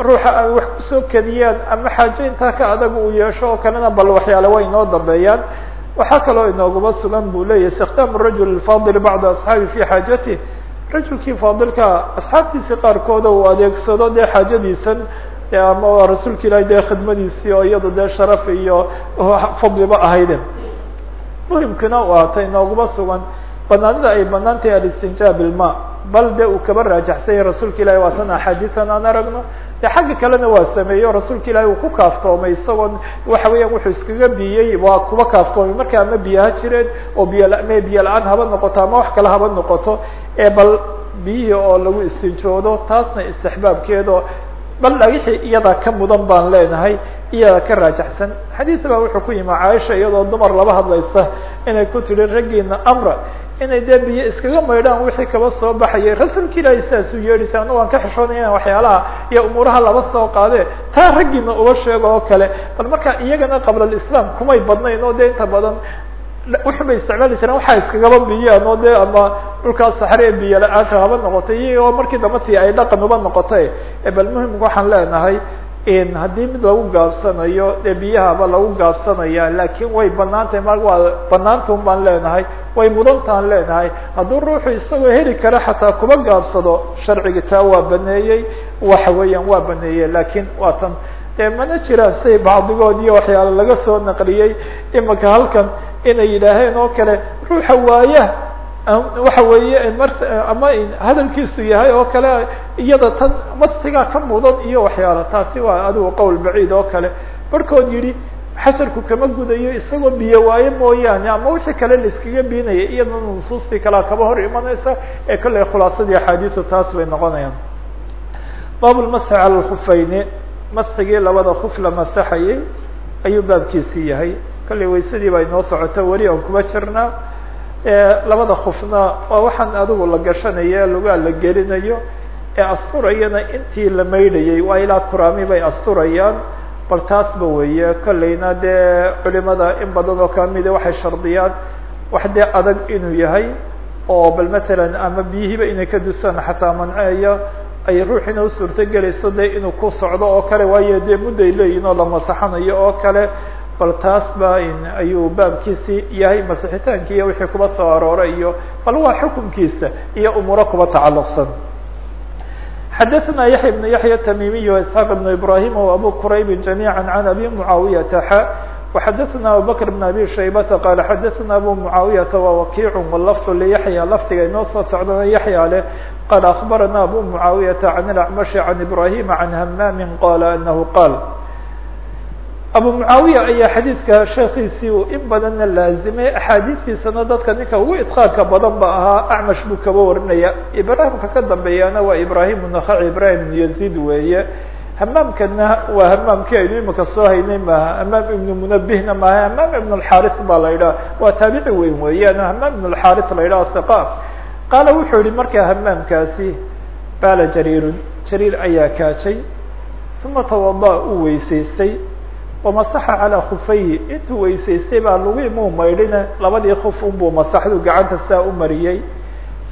ruuxa ay wax ku soo kediyaan ama xaajo intaa ka adag uu yeesho oo kalena bal waxyaale way inoo dambeeyaan. Waxaa kaloo inooguma sugan buu leeyahy istikdaamu rajul faadil bacda asxaabi fi xaajatih rajulkii faadilka asxaabtiisii qaarkooda uu adeegsado dee xaajadiisan ama rasuulka ilahi dee khidmadiisii oo iyado dee sharaf iyo fadliba ahayde muhimkina u aatay inooguma sugan. Banaanida ay bannaan tahay alistinjaab ilma bal de uu kaba raajaxsanya rasuulka ilahi waa tan axaadiisan aan aragno de xagga kalena waa sameeyo rasuulka ilahi uu ku kaaftoomay isagoon waxa weeyaan wuxuu iskaga biyey waa kuba kaaftoomay. Marka ama biyo ha jireen oo biyo me biyo la'aan haba noqoto ama wax kale haba noqoto ee bal biyihii oo lagu istinjoodo taasna istixbaabkeedo bal dhagixii iyadaa ka mudan baan leenahay iyadaa ka raajaxsan xadiis wuxuu ku yimi caaisha iyadoo dumar laba hadlaysa inay ku tiri raggiina amra inay dee biyo iskaga maydhaan wixii kaba soo baxayay. Rasuulka ilaahay sidaasuu yeedhisa anu waan ka xishoonaya waxyaalaha iyo umuuraha laba soo qaade. Taa raggiina uga sheego oo kale. Bal marka iyagana qablalislam kumay badnayn oo dee inta badan wuxu bay isticmaali jireen waxaa iskagaba biyaan oo dee ama dhulkaas saxre ee biyo la'aanta haba noqotay iyagoo markii damba tii ay dhaqan uba noqotay. Bal muhimka waxaan leenahay haddii mid lagu gaabsanayo dee biyahaba lagu gaabsanaya laakiin way bannaan tahay ma waa banaantun baan leenahay way mudantaan leenahay. Hadduu ruuxu isagoo heli kara xataa kuba gaabsado sharciga taa waa baneeyey waxa weeyaan waa baneeyey laakiin waa tan. Dee mana jiraan say bacdigood iyo waxyaala laga soo naqliyey imika halkan inay yidhaaheen oo kale ruuxa waaya waxa weeye mar ama hadalkiisu yahay oo kale iyada tan masigaa ka mudan iyo waxyaala taasi waa adigu qowl baciid oo kale. Barhkood yidhi xajarku kama gudayo isagoo biyo waaye mooyaane ama wixii kale la iskaga biinaya iyadana nusuustii kalea kaba hor imanaysa ee kolley khulaasadii axaadiisu taas bay noqonayaan. Baab lmasxi cala lkufayni masxigii labada kuf la masaxayay ayuu baabkiisii yahay. Kolley waysadii baa inoo socoto weli oon kuma jirnaa labada kufna waa waxaan adigu la gashanayo lugaa la gelinayo ee asturayana intii la maydhayay waa ilaa kuraami bay asturayaan. Bal taasba weeye kolleyna dee culimada in badan oo kamida waxay shardiyaan wax dee adag inuu yahay oo bal matalan ama biyihiiba inay ka dusaan xataa manceeya ay ruuxiina u suurto gelayso dee inuu ku socdo oo kale waayo dee mudday leeyihiin oo la masaxanayo oo kale bal taas ba ayuu baabkiisi yahay masixitaanki iyo wixii kuba soo arooray iyo bal waa xukunkiisa iyo umuuro kuba tacalluqsan xadaثna yaحya بن yaحya التmimiي واسحاq بن ibrahim وabu qrayb جamيعا عan abi muعaawiyaةa x وxadaثna abubakr بن abi shaybata qal xadaثna abu muعaawiyaةa wa wakiic wlafظ liyaحya lafdiga inoo soo socdana yaحya leh qal aخbarana abu muعaawiyaةa عan الأcmaشh عan ibrahim عan hmami qala anahu qaal abu mucaawiya ayaa xadiidka sheekiisii uu in badanna laazimay. Axaadiistiisana dadka ninka ugu idqaarka badan ba ahaa acmash buu kaba warinaya. Ibraahimka ka dambeeyana waa ibrahim nakaci ibrahim ibnu yaziid weeye. Hamaamkana waa hamaamkii aynu imika soo haynay maaha. Hamaam ibnu munabihna maaha. Hamaam ibn اlxaris baa la yidhaha. Waa taabici weyn weeyaan. Hamaam ibn اlxaris la yidhaha hiqa qaala wuxuu yihi markaa hamaamkaasi baala jariirun. Jariir ayaa kaajay. Uma tawada uu weysaystay wamasaxa calaa khufayhi intuu weysaystay baa lugimuu maydhina labadii kuf unbuu masaxdu gacanta saa u mariyey.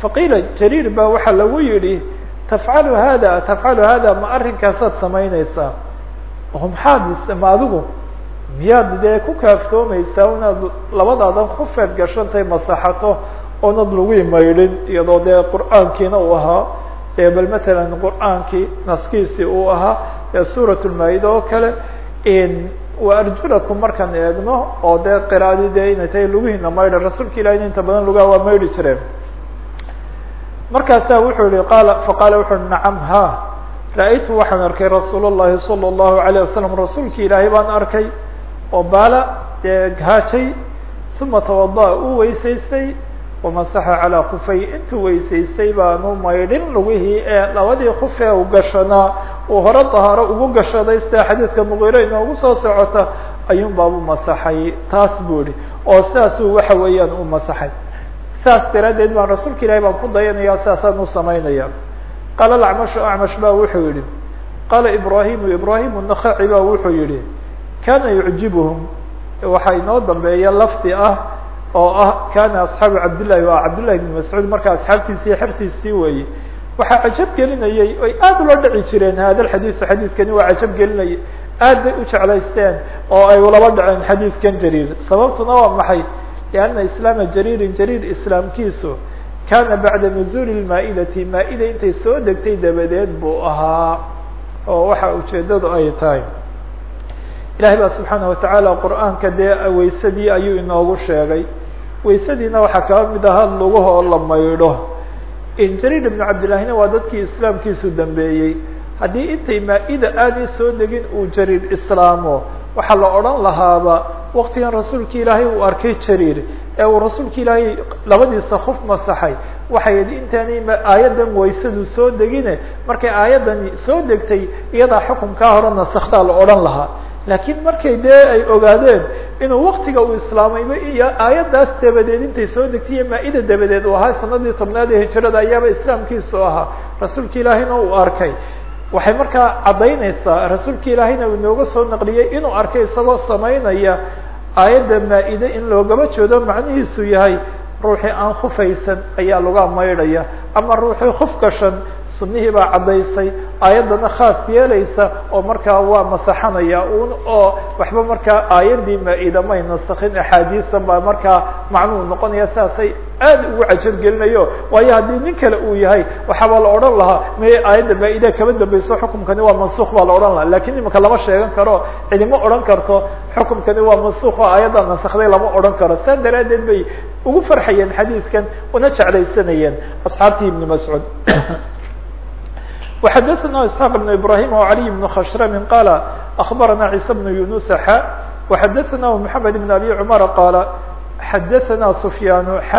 Faqiila jariir baa waxaa lagu yidhi tafcalu hada tafcalu hada ma arrinkaasaad samaynaysaa? Maxaad ma adigu miyaad dee ku kaaftoomaysaa inaad labadaadan kufeed gashantay masaxato oonad lugii maydhin iyadoo dee qur'aankiina uu ahaa bal matalan qur'aankii naskiisii uu ahaa ee suurat lmaa-ida oo kale wa arjulakum markaan eegno oo dee qiraadi dee inay tahay lugihiina maydha rasuulka ilahi inta badan lugaha waa maydhi jireen markaasaa wuxuu yihi qaala faqaala wuxu uhi nacam ha ra-aytu waxaan arkay rasuul الlahi salى الlahu عalيه wasalam rasuulki ilaahay baan arkay oo baala dee gaajay uma tawada uu weysaystay wamasaxa calaa kufay intuu weysaystay baanu maydhin lugihii ee labadii kufee u gashanaa uu hore dahaaro ugu gashaday sida xadiidka muqiire inoogu soo socota ayuun baabu masaxay taas buu ihi oo sidaasuu waxa weeyaan u masaxay saas daraaddeed baan rasuulka ilahi baan ku dayanaya sidaasaan u samaynaya qaala acmashu acmash ba wuxuu yihi qaala ibrahimu ibrahimu nakaci ba wuxuu yihi kana yucjibuhum waxaa inoo dambeeya lafdi ah oo ah kana asxaabu cabdillahi waa cabdillahi bn mascuud marka asxaabtiisii xertiisii weeye waxaa cajab gelinayay oy aad ula dhici jireen hada xadiiu xadiidkani waa cajab gelinayay. Aad bay u jeclaysteen oo ay ulaba dhaceen xadiidkan jariir. Sababtuna waa maxay? Lianna islaama jariirin jariir islaamkiisu kana bacda nuzuuli lmaa-idati maa-ida intay soo degtay dabadeed buu ahaa. Oo waxa ujeedadu ay tahay. Ilahay baa subxaana watacaala qur'aanka dee weysadii ayuu inoogu sheegay weysadiina waxaa kaba mid ahaa lugaha oo la maydho. Jariir ibnu cabdillahina waa dadkii islaamkiisu dambeeyey. Haddii intay maa-ida aanay soo degin uu jariir islaamo waxaa la odhan lahaaba waktigan rasuulka ilaahay uu arkay jariir ee uu rasuulka ilaahay labadiisa kuf masaxay. Waxay intaanay aayaddan waysadu soo degine? Markay aayaddani soo degtay iyadaa xukunkaa hore nasakdaa la odhan lahaa laakiin markay dee ay ogaadeen inuu waktiga uu islaamayba iyo aayaddaas dabadeed intay soo degtay maa-ida dabadeed uu ahaa sanadii tobnaad ee hijrada ayaaba islaamkiisu ahaa. Rasuulka ilaahayna uu arkay. Waxay markaa caddaynaysaa rasuulka ilaahayna uu inooga soo naqliyey inuu arkay isagoo samaynaya aayadda maa-ide in loogaba jeedo macnihiisu yahay ruuxii aan khufaysan ayaa laga maydhaya ama ruuxii kuf gashan sunihii baa caddaysay aayaddana khaas yeelaysa oo markaa waa masaxanaya un oo waxba markaa aayaddii maa-ida may nasakin axaadiisan baa markaa macnuhu noqonaya saasay aad ugu cajab gelinayo. Waayo haddii nin kale uu yahay waxaabaa la odhan lahaa may aayadda maa-ida kaba dambayso xukumkani waa mansuk baa la odhan lahaa. Lakin imika lama sheegan karo cidimo odhan karto xukumkani waa mansuk oo aayaddaa nasakday lama odhan karo. Saa daraaddeed bay ugu farxayeen xadiidkan una jeclaysanayeen asxaabtii ibni mascuud وxadثna isحاq بن ibrahim وعlي بن khshrm qal أخbarana عيسى بن يuنuس x وxadثna محamed بن abي cmر qal xadثna سfyاn x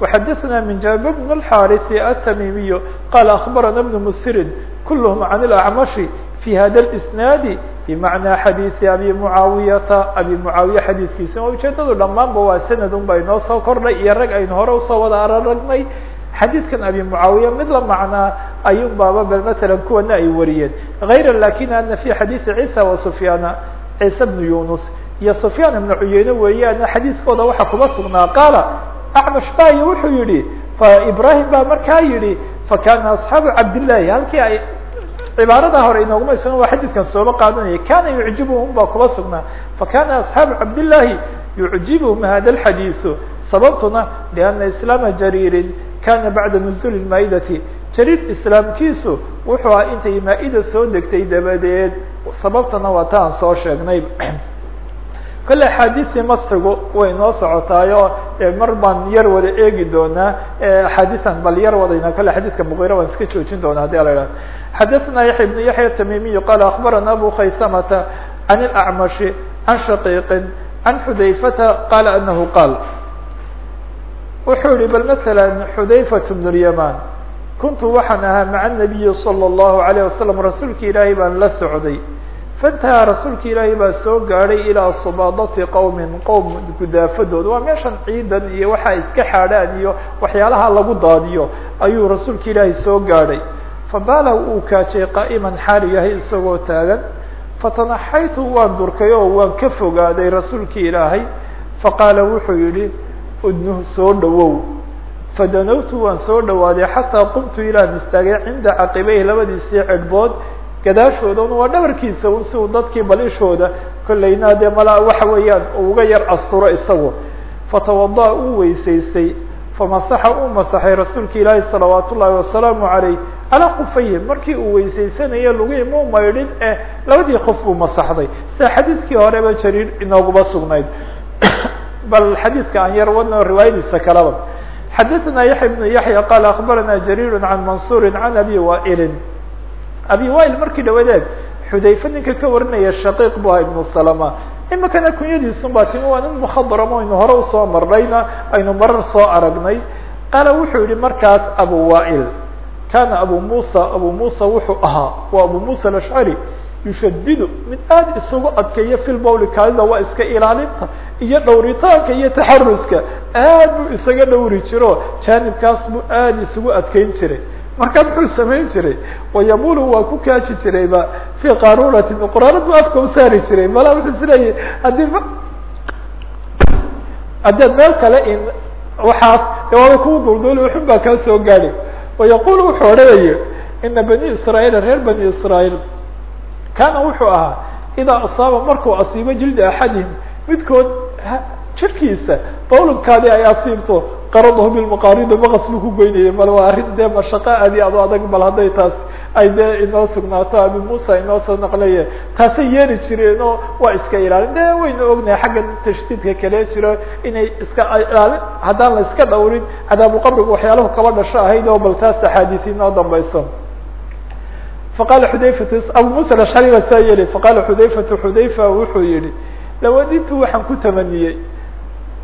وxadثna min jabir بن الxاrث التmimiي qal أخbarana بن msiri kulhm عن الأعmشh في hada الإsناad بmaعnى xadيiث abi mعaawiyata abi mعaawiya xadiidkiisa ujeedadu dhamaanba waa sanad un ba inoo soo kordhay iyo rag aynu hore usoo wada araragnay xadiidkan abi mucaawiya mid la macnaa ayun baaba bel matalan kuwana ay wariyeen. Hayra laakiin ana fi xadiidi ciisa wa sufyaana ciise bnu yunus iyo sufyaan ibnu cuyeyne weeyaana xadiiskooda waxaa kuba sugnaa. Qaala acmash bayo wuxuu yihi fa ibrahim baa markaa yihi fakana asxaabu cabdillahi halkii ay cibaarada hore inooguma sugan waa xadiidkan sooba qaadanaya kana yucjibuhum baa kuba sugnaa. Fakana asxaabu cabdillaahi yucjibuhum hada alxadiidu sababtuna liana islaama jariirin kana bacda nusuuli maaidati jariid islaamkiisu wuxuu ah intay maaida soo degtay dabadeed. Sababtana waa ta aan soo sheegnay. Kole axaadiisii masrigu way noo socotaayo mar baan yar wada eegi doonaa axaadian bal yar wadayna kole xadiiska bukira waan iska joojin doonaa haddii ala ihahdo xadaثna yaxya ibn yaxya tamimiyu qala akhbarana abu khaysamata can اlacmashi can shaqiiqin can xudayfata qala anahu qaal wuxuu yihi bal mثalا xudayfaة بن اليman kuntu waxaan ahaa maعa النabiyi slى الlahu عalيه wasalam rasuulki ilaahay baan la socday faintahaa rasuulka ilaahay baa soo gaadhay ilaa subaadati qowmin qowm gudaafadooda waa meeshan ciidan iyo waxa iska xaadhaan iyo waxyaalaha lagu daadiyo ayuu rasuulka ilaahay soo gaadhay fabaala uu kaajay qaa'iman xaali yahay isagoo taagan fatanaxaytu waan durkay oo waan ka fogaaday rasuulka ilaahay faqaala wuxuu yihi udnuh soo dhawow fadanawtu waan soo dhawaaday xataa qumtu ilaan istaagay cinda caqibeyh labadiisii cidhbood gadaashoodan waa dhabarkiisa un si uu dadkii balishooda kollayna dee mala waxa weeyaan uga yar asturo isagu. Fatawada uu weysaystay. Famasaxa uu masaxay rasuulka ilaahi salawaat ullaahi wasalaamu calayh calaa khufayi markii uu weysaysanayo lugihii muu maydhin eh labadii qof buu masaxday. Sida xadiidkii horeba jariir inooguma sugnayd bal xadiidka aan yar wadno riwaayadiisa kaleba xadaثna yaحya بن yaحya qala akbarana jariir can mansuri can abi wailin abi wail markii dhawadeeg xudayfe ninka ka warinaya shaqiiq bu aha ibnu salama imikana kunyadiisun baa timi waa nin mukhadramo aynu hore usoo marnayna aynu marar soo aragnay qaala wuxuu yihi markaas abu wail kana abu musa abu musa wuxuu ahaa waa abu musa alashcari yushadidu mid aada isugu adkeeya fil bowli kaalida waa iska ilaalinta iyo dhowritaanka iyo taxaruska aad buu isaga dhowri jiro jaanibkaas buu aada isugu adkeyn jiray. Markaa muxuu samayn jiray? Wayabulu waa ku kaaji jirayba fii qaruuratin quraarad buu afka u saari jiray. Mala wuxuu isleeyahy haddii haddaad meel kale in waxaas waaba kuu dulduuli uxun baa kaa soo gaadi wayaqulu wuxuu odhanaya ina bani israaيil reer bani israaيil kana wuxuu ahaa idaa asaaba markuu asiibo jilda axadihim midkood jirkiisa bawlankaadii ay asiibto qaradahu bilmaqaaridi maqas buu ku goynayay bal waa arrin dee mashaqo aadi ado adag bal hadday taas ay dee inoo sugnaato abi muusa inoo soo naqlaye taasay yeeri jireen oo waa iska ilaalin. De waynu ognahay xagga tashdiidka kale jiro inay iska ilaalin haddaan la iska dhowrin cadaabuqabriga waxyaalahu kaba dhasho ahayd oo bal taas axaadiis inoo dambayso faqala xudayfatu abu musa alashcari baa saa yeli faqala xudayfatu xudayfa wuxuu yihi lawadintu waxaan ku tamaniyey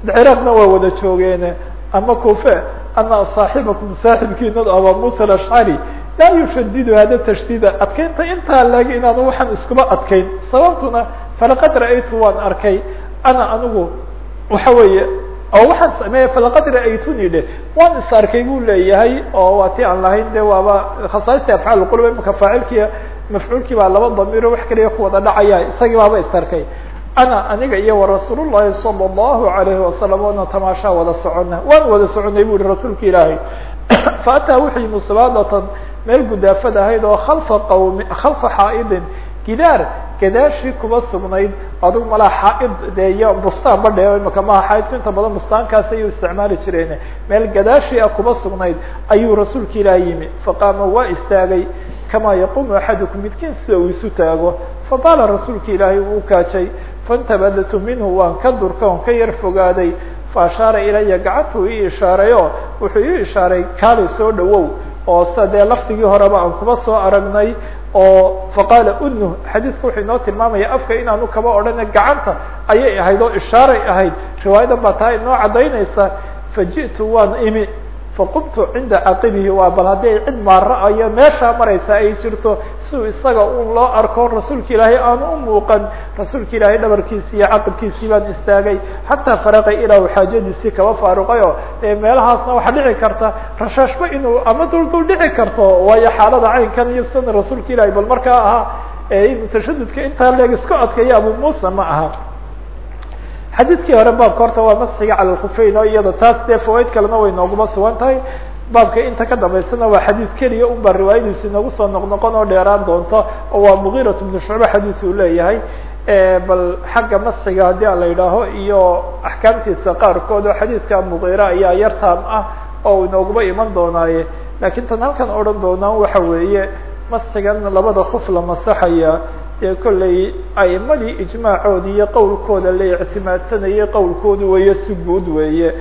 ciraaqna waa wada joogeene ama kufe ana saaxibakum saaxibkiinad aba musa alashcari laa yushadidu hada tashdiida adkeynta intaa laagi inaanu waxaan iskuma adkeyn sababtuna falaqad ra'aytu waan arkay ana anigu waxa weeye oo waxaan sameeyey falaqad ra'aytuni dhe waan is arkay buu leeyahay oo waa ti aan lahayn de waaba khasaaista afcaal qulub imaka faacilkiiya mafcuulkii baa laba damiiro wax kaliya ku wada dhacaya isagii baaba is arkay. Ana aniga iyo warasuul llahi salى اllahu alayhi wasalam oona tamaashaa wada socona waan wada soconay bu yihi rasuulka ilaahay. Faataa wuxuu yimi subaadatan meel gudaafad ahayd oo khalfa qawmi khalfa xaa'idin gidaar gadaashii kuba sugnayd adug malaa xaaid de iyo bustaan badhe imaka maha xaaidku inta badan bustaankaas ayuu isticmaali jireen meel gadaashii a kuba sugnayd ayuu rasuulka ilaahay yimi. Faqaama waa istaagay. Kama yaqumu axadukum midkiin sida uu isu taago. Fabaala rasuulka ilaahay uu kaajay. Faintabadtu minhu waan ka durka on ka yar fogaaday. Faashaara ilaya gacantuu ii ishaarayo. Wuxuu ii ishaaray kaali soo dhawow oo sida dee lafdigii horeba aan kuba soo aragnay oo faqaala udnu xadiidku wuxuu inoo tilmaamaya afka inaanu kaba odhana gacanta ayay ahayd oo ishaaray ahayd. Riwaayadan baa taa inoo caddaynaysa faji'tu waan imi faqumtu cinda caqibihi waa bal haddii ay cid maara iyo meeshaa maraysa ay jirto siuu isaga un loo arko rasuulka ilaahay aanu u muuqan rasuulka ilaahay dhabarkiisii iyo caqibkiisii baan istaagay xataa faraqay ilaa xaajadiisii kaba faaruqay oo meelahaasna waxaa dhici karta rashaashba inuu ama duldul dhici karto waayo xaalada caynkan iyo sida rasuulka ilaahay bal markaa ahaa inu tashadudka intaa leeg isku adkeeya abu ma aha xadiidkii hore baabka horta waa masxiga cala lkufeyn oo iyada taas dee fawaaid kalena way nooguma sugan tahay. Baabka inta ka dambaysana waa xadiid keliya un baa riwaayadiisi inagu soo noqnoqon oo dheeraan doonto oo waa mugiirat bnu shucbe xadiid uu leeyahay. Bal xagga masxiga haddii a la yidhaaho iyo axkaamtiisa qaarkood oo xadiidka mugiira ayaa yar taam ah oo inooguba iman doonaaye. Lakiin tan halkan odhan doonaan waxa weeye masxigan labada kuf la masaxaya dee kollay aimadii ijmaacoodi iyo qowlkooda la ictimaadsanayay qowlkooda weeye si guud weeye.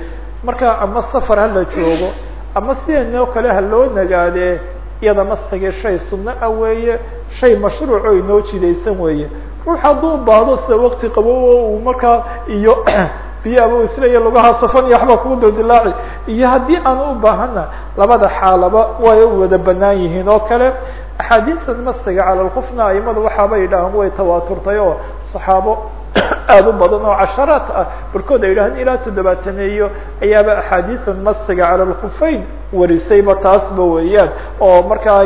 Marka ama safar hala joogo ama sidanoo kale ha loo nagaadee iyada masxigii shay sunno ah weeye shay mashruuc oo inoo jidaysan weeye. Ruux hadduu baahdo sida wakti qabo uu markaa iyo biyaaba isleeya lugaha safan iyo waxba kugu dildilaaci iyo haddii aan u baahana labada xaalaba way wada banaan yihiin oo kale axaadiistan masiga cala lkufna aimadu waxaaba yidhaahaan way tawaaturtay oo saxaabo aada u badan oo casharaat ah. Barkood ay yidhahaan ilaa toddobaataneeyo ayaaba axaadiisan masiga cala lkufayn warisayba taasba weeyaan. Oo markaa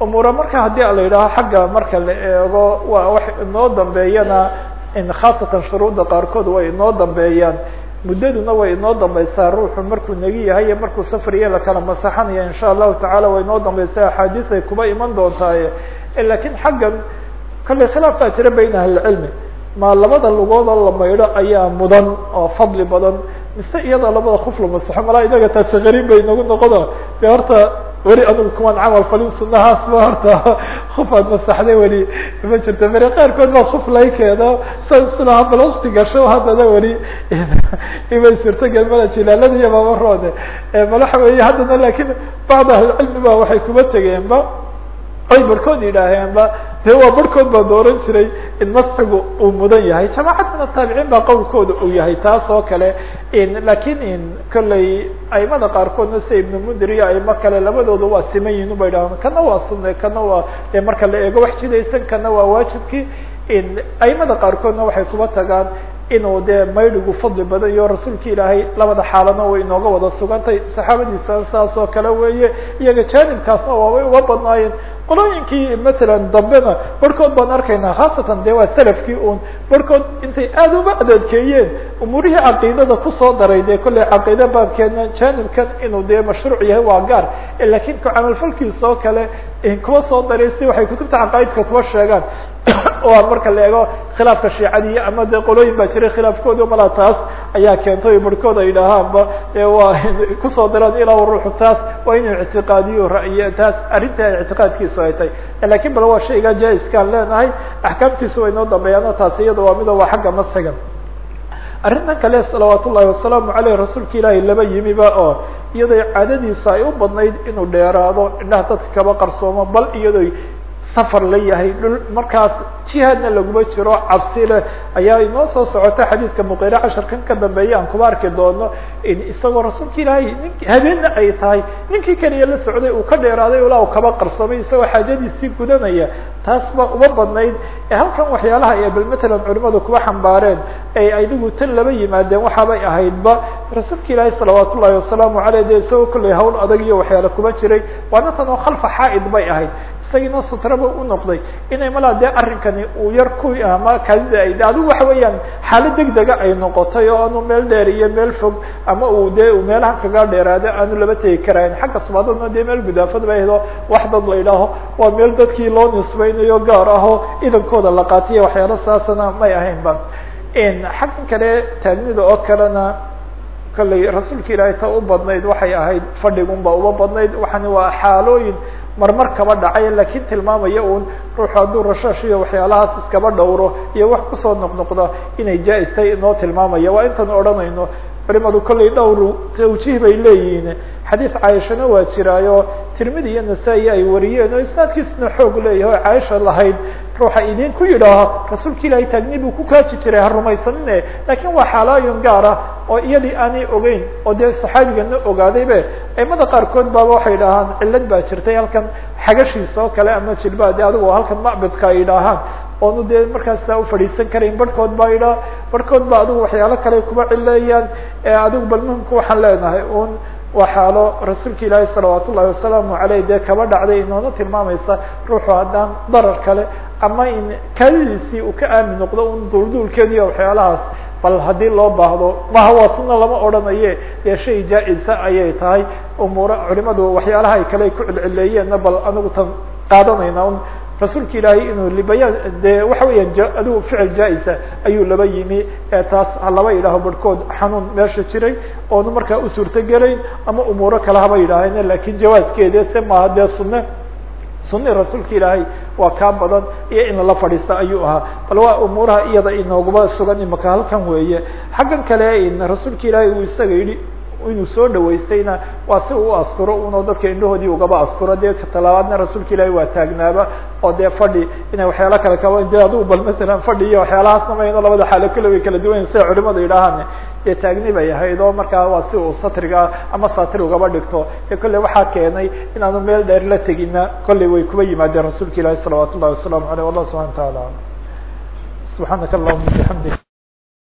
umuura marka haddii la yidhaaho xagga marka la eego waa wax inoo dambeeyana khaasatan shuruudda qaarkood way inoo dambeeyaan muddaduna way inoo dambaysaa ruuxu markuu negi yahay iyo markuu safriya lakala masaxanaya insha allahu tacala way inoo dambaysaa axaadiis ay kuba iman doontaaye. Lakiin xaggan kollay khilaaf baa jira bayna ahlicilmi. Ma labada lugood oo la maydho ayaa mudan oo fadli badan mise iyada labada kuf la masaxo malaa inaga taasi qariib bay inagu noqono de horta weli adugu kuwan camal falin sunahaasba horta kuf aad masaxday weli. Ma jirto bere qaarkood baa kuf lay keeno. Sasulaha bal wakti gasho haddana weli. Imay suurtogel mala jilaalada iyo babaroode bal waxa weeye haddana laakiin bacd ahlicilmi ba waxay kuba tegeenba ay barhkood yidhaaheenba dee waa barhkood baa dooran jiray in masxigu uu mudan yahay. Jamacad min ataabiciin baa qowlkooda uu yahay taas oo kale laakiin kollay aimada qaarkoodna sida ibnu mundir iyo aimo kale labadooda waa siman yihiin ubay dhahaan kana waa sunne kana waa dee marka la eego wax jidaysan kana waa waajibkii aimada qaarkoodna waxay kuba tagaan inuu dee maydhigu fadli badan iyo rasuulka ilaahay labada xaalana way inooga wada sugantay. Saxaabadiisa saas oo kale weeye iyaga jaanibkaasna waabay uga badnaayeen qolooyinkii matalan dambena barhkood baan arkaynaa khaasatan dee waa salafkii un barhkood intay aada uga adadkeeyeen umuurihii caqiidada ku soo daray dee kollay caqiida baabkeedna jaanibkan inuu dee mashruuc yahay waa gaar laakiin ku camalfalkiisa oo kale kuwa soo daray si waxay kutubta caqaaidka kuwa sheegaan oo marka la eego khilaafka shiicadii ama dee qolooyin baa jiray khilaafkoodi malaa taas ayaa keentay barhkood ay idhaahaanba waa ku soo daraan ilaa ruuxu taas waa inuu ictiqaadiyo ra'ye taas arrinta ictiqaadkiisu ay tahay. Lakin bal waa shayga jaa-iskaan leenahay axkaamtiisu way noo dambeeyaan oo taas iyada waa mido waa xagga masxiga. Arrintan kale salawaat ullahi wasalaamu aleyh rasuulka ilaahay laba yimiba oo iyadoo caadadiisa ay u badnayd inuu dheeraado indhaha dadka kaba qarsoomo bal iyadoo safar la yahay. Dhul markaas jihaadna laguma jiro cabsi leh. Ayaa inoo soo socota xadiidka muqire casharkan ka dambeeya aan kuba arki doono isagoo rasuulka ilaahay nink habeenna ay tahay ninkii keliya la socday uu ka dheeraaday ilaa uu kaba qarsoomay isagoo xaajadiisii gudanaya. Taas baa uma badnayd. Halkan waxyaalaha ay bal matalan culimadu kuba xambaareen ay adigu tan laba yimaadeen waxaabay ahaydba. Rasuulka ilaahay salawaat ullahi wasalaamu aleyh de isagoo kollay hawl adag iyo waxyaala kuba jiray. Waana tan oo khalfa xaa'id bay ahayd isagiina sutraba u noqday. Inay malaa dee arrinkani uu yar ku ama kadida ay adigu waxa weeyaan xaalad deg dega ay noqotay oo aanu meel dheer iyo meel fog ama uu dee meelahan kaga dheeraado aanu laba tegi karayn. Xagga subaadadna dee meel gudaafad ba ahdo wax dad la idhaaho waa meel dadkii loo nisbaynayo gaar ahoo idankooda la qaatiya waxyaalo saasana may ahaynba xaggan kale taagnida oo kalena kollay rasuulka ilaahay ta u badnayd waxay ahayd fadhigunba uba badnayd waxani waa xaalooyin marmar kaba dhacay laakiin tilmaamaya un ruuxu hadduu rashash iyo waxyaalahaas iskaba dhowro iyo wax ku soo noqnoqda inay jaa-istay inoo tilmaamaya. Waa intaan odhanayno culimadu kollay dhowr tawjiih bay leeyihiin xadiid caaishana waa jiraayo tirmidi iyo nasaa-i ay wariyeen oo isnaadkiisna xoog leeyahay o caaisha lahayd ruuxa idinku yidhaaho rasuulka ilaahay taagni buu ku kaaji jiray ha rumaysanine. Lakin waa xaalooyin gaar ah oo iyadii aanay ogeyn oo dee saxaabigana ogaadaybe aimada qaarkood baaba waxay idhaahaan cillad baa jirtay halkan xagashiisa oo kale ama jilba de adigo halkan macbadka ay idhaahaan oonu dee markaasa ufadhiisan karayn barhkood baa idhaa barhkood ba adigu waxyaalo kale kuba cileeyaan adigu bal muhimka waxaan leenahay. Un waa xaalo rasuulka ilaahi salawaat ullahi wasalaamu aleyh dee kaba dhacday inoona tilmaamaysa ruuxu haddaan darar kale. Ama in kaadidiisii uu ka aamin noqdo un duulduulkeeda iyo waxyaalahaas. Bal haddii loo baahdo maha waa lama odhanaye dee shay jaa-isa ayay tahay. Umuura culimadu waxyaalaha ay kale ku celceleeyeenna bal anigu tan qaadanayna un rasuulka ilaahay inuu libayaan de waxa weeyaan adigu ficil jaa-isa ayuu laba yimi taas halaba yidhaaho barhkood xanuun meesha jiray oonu markaa u suurto gelayn ama umuuro kale haba yidhaaheen laakiin jawaaskeede se maaha dee sunne sunni rasuulka ilaahay waa kaa badan iyo in lala fadhiista ayuu ahaa. Bal waa umuuraha iyada inoogaba sugan imaka halkan weeye. Xaggan kale rasuulka ilaahay uu isaga yidhi inuu soo dhawaystayna waa si uu asturo uno dadka indhahoodii ugaba asturo. Dee talabaadna rasuulka ilaahay waa taagnaaba oo dee fadhi inay waxyaala kale kaba de adigu bal masalan fadhi iyo waxyaalahaasna mayno labada xaalo kale way kala duwan sida culimadu yidhaahaan dee taagni bay ahayd oo markaa waa si uu satriga ama satir ugaba dhigto. Ee kolley waxaa keenay inaanu meel dheer la tegina kolley way kuba yimaadeen rasuulka ilaahi salawaat ullahi wasalaamu aleyh wallah subxana wa taala subxaanaka allahuma bixamdik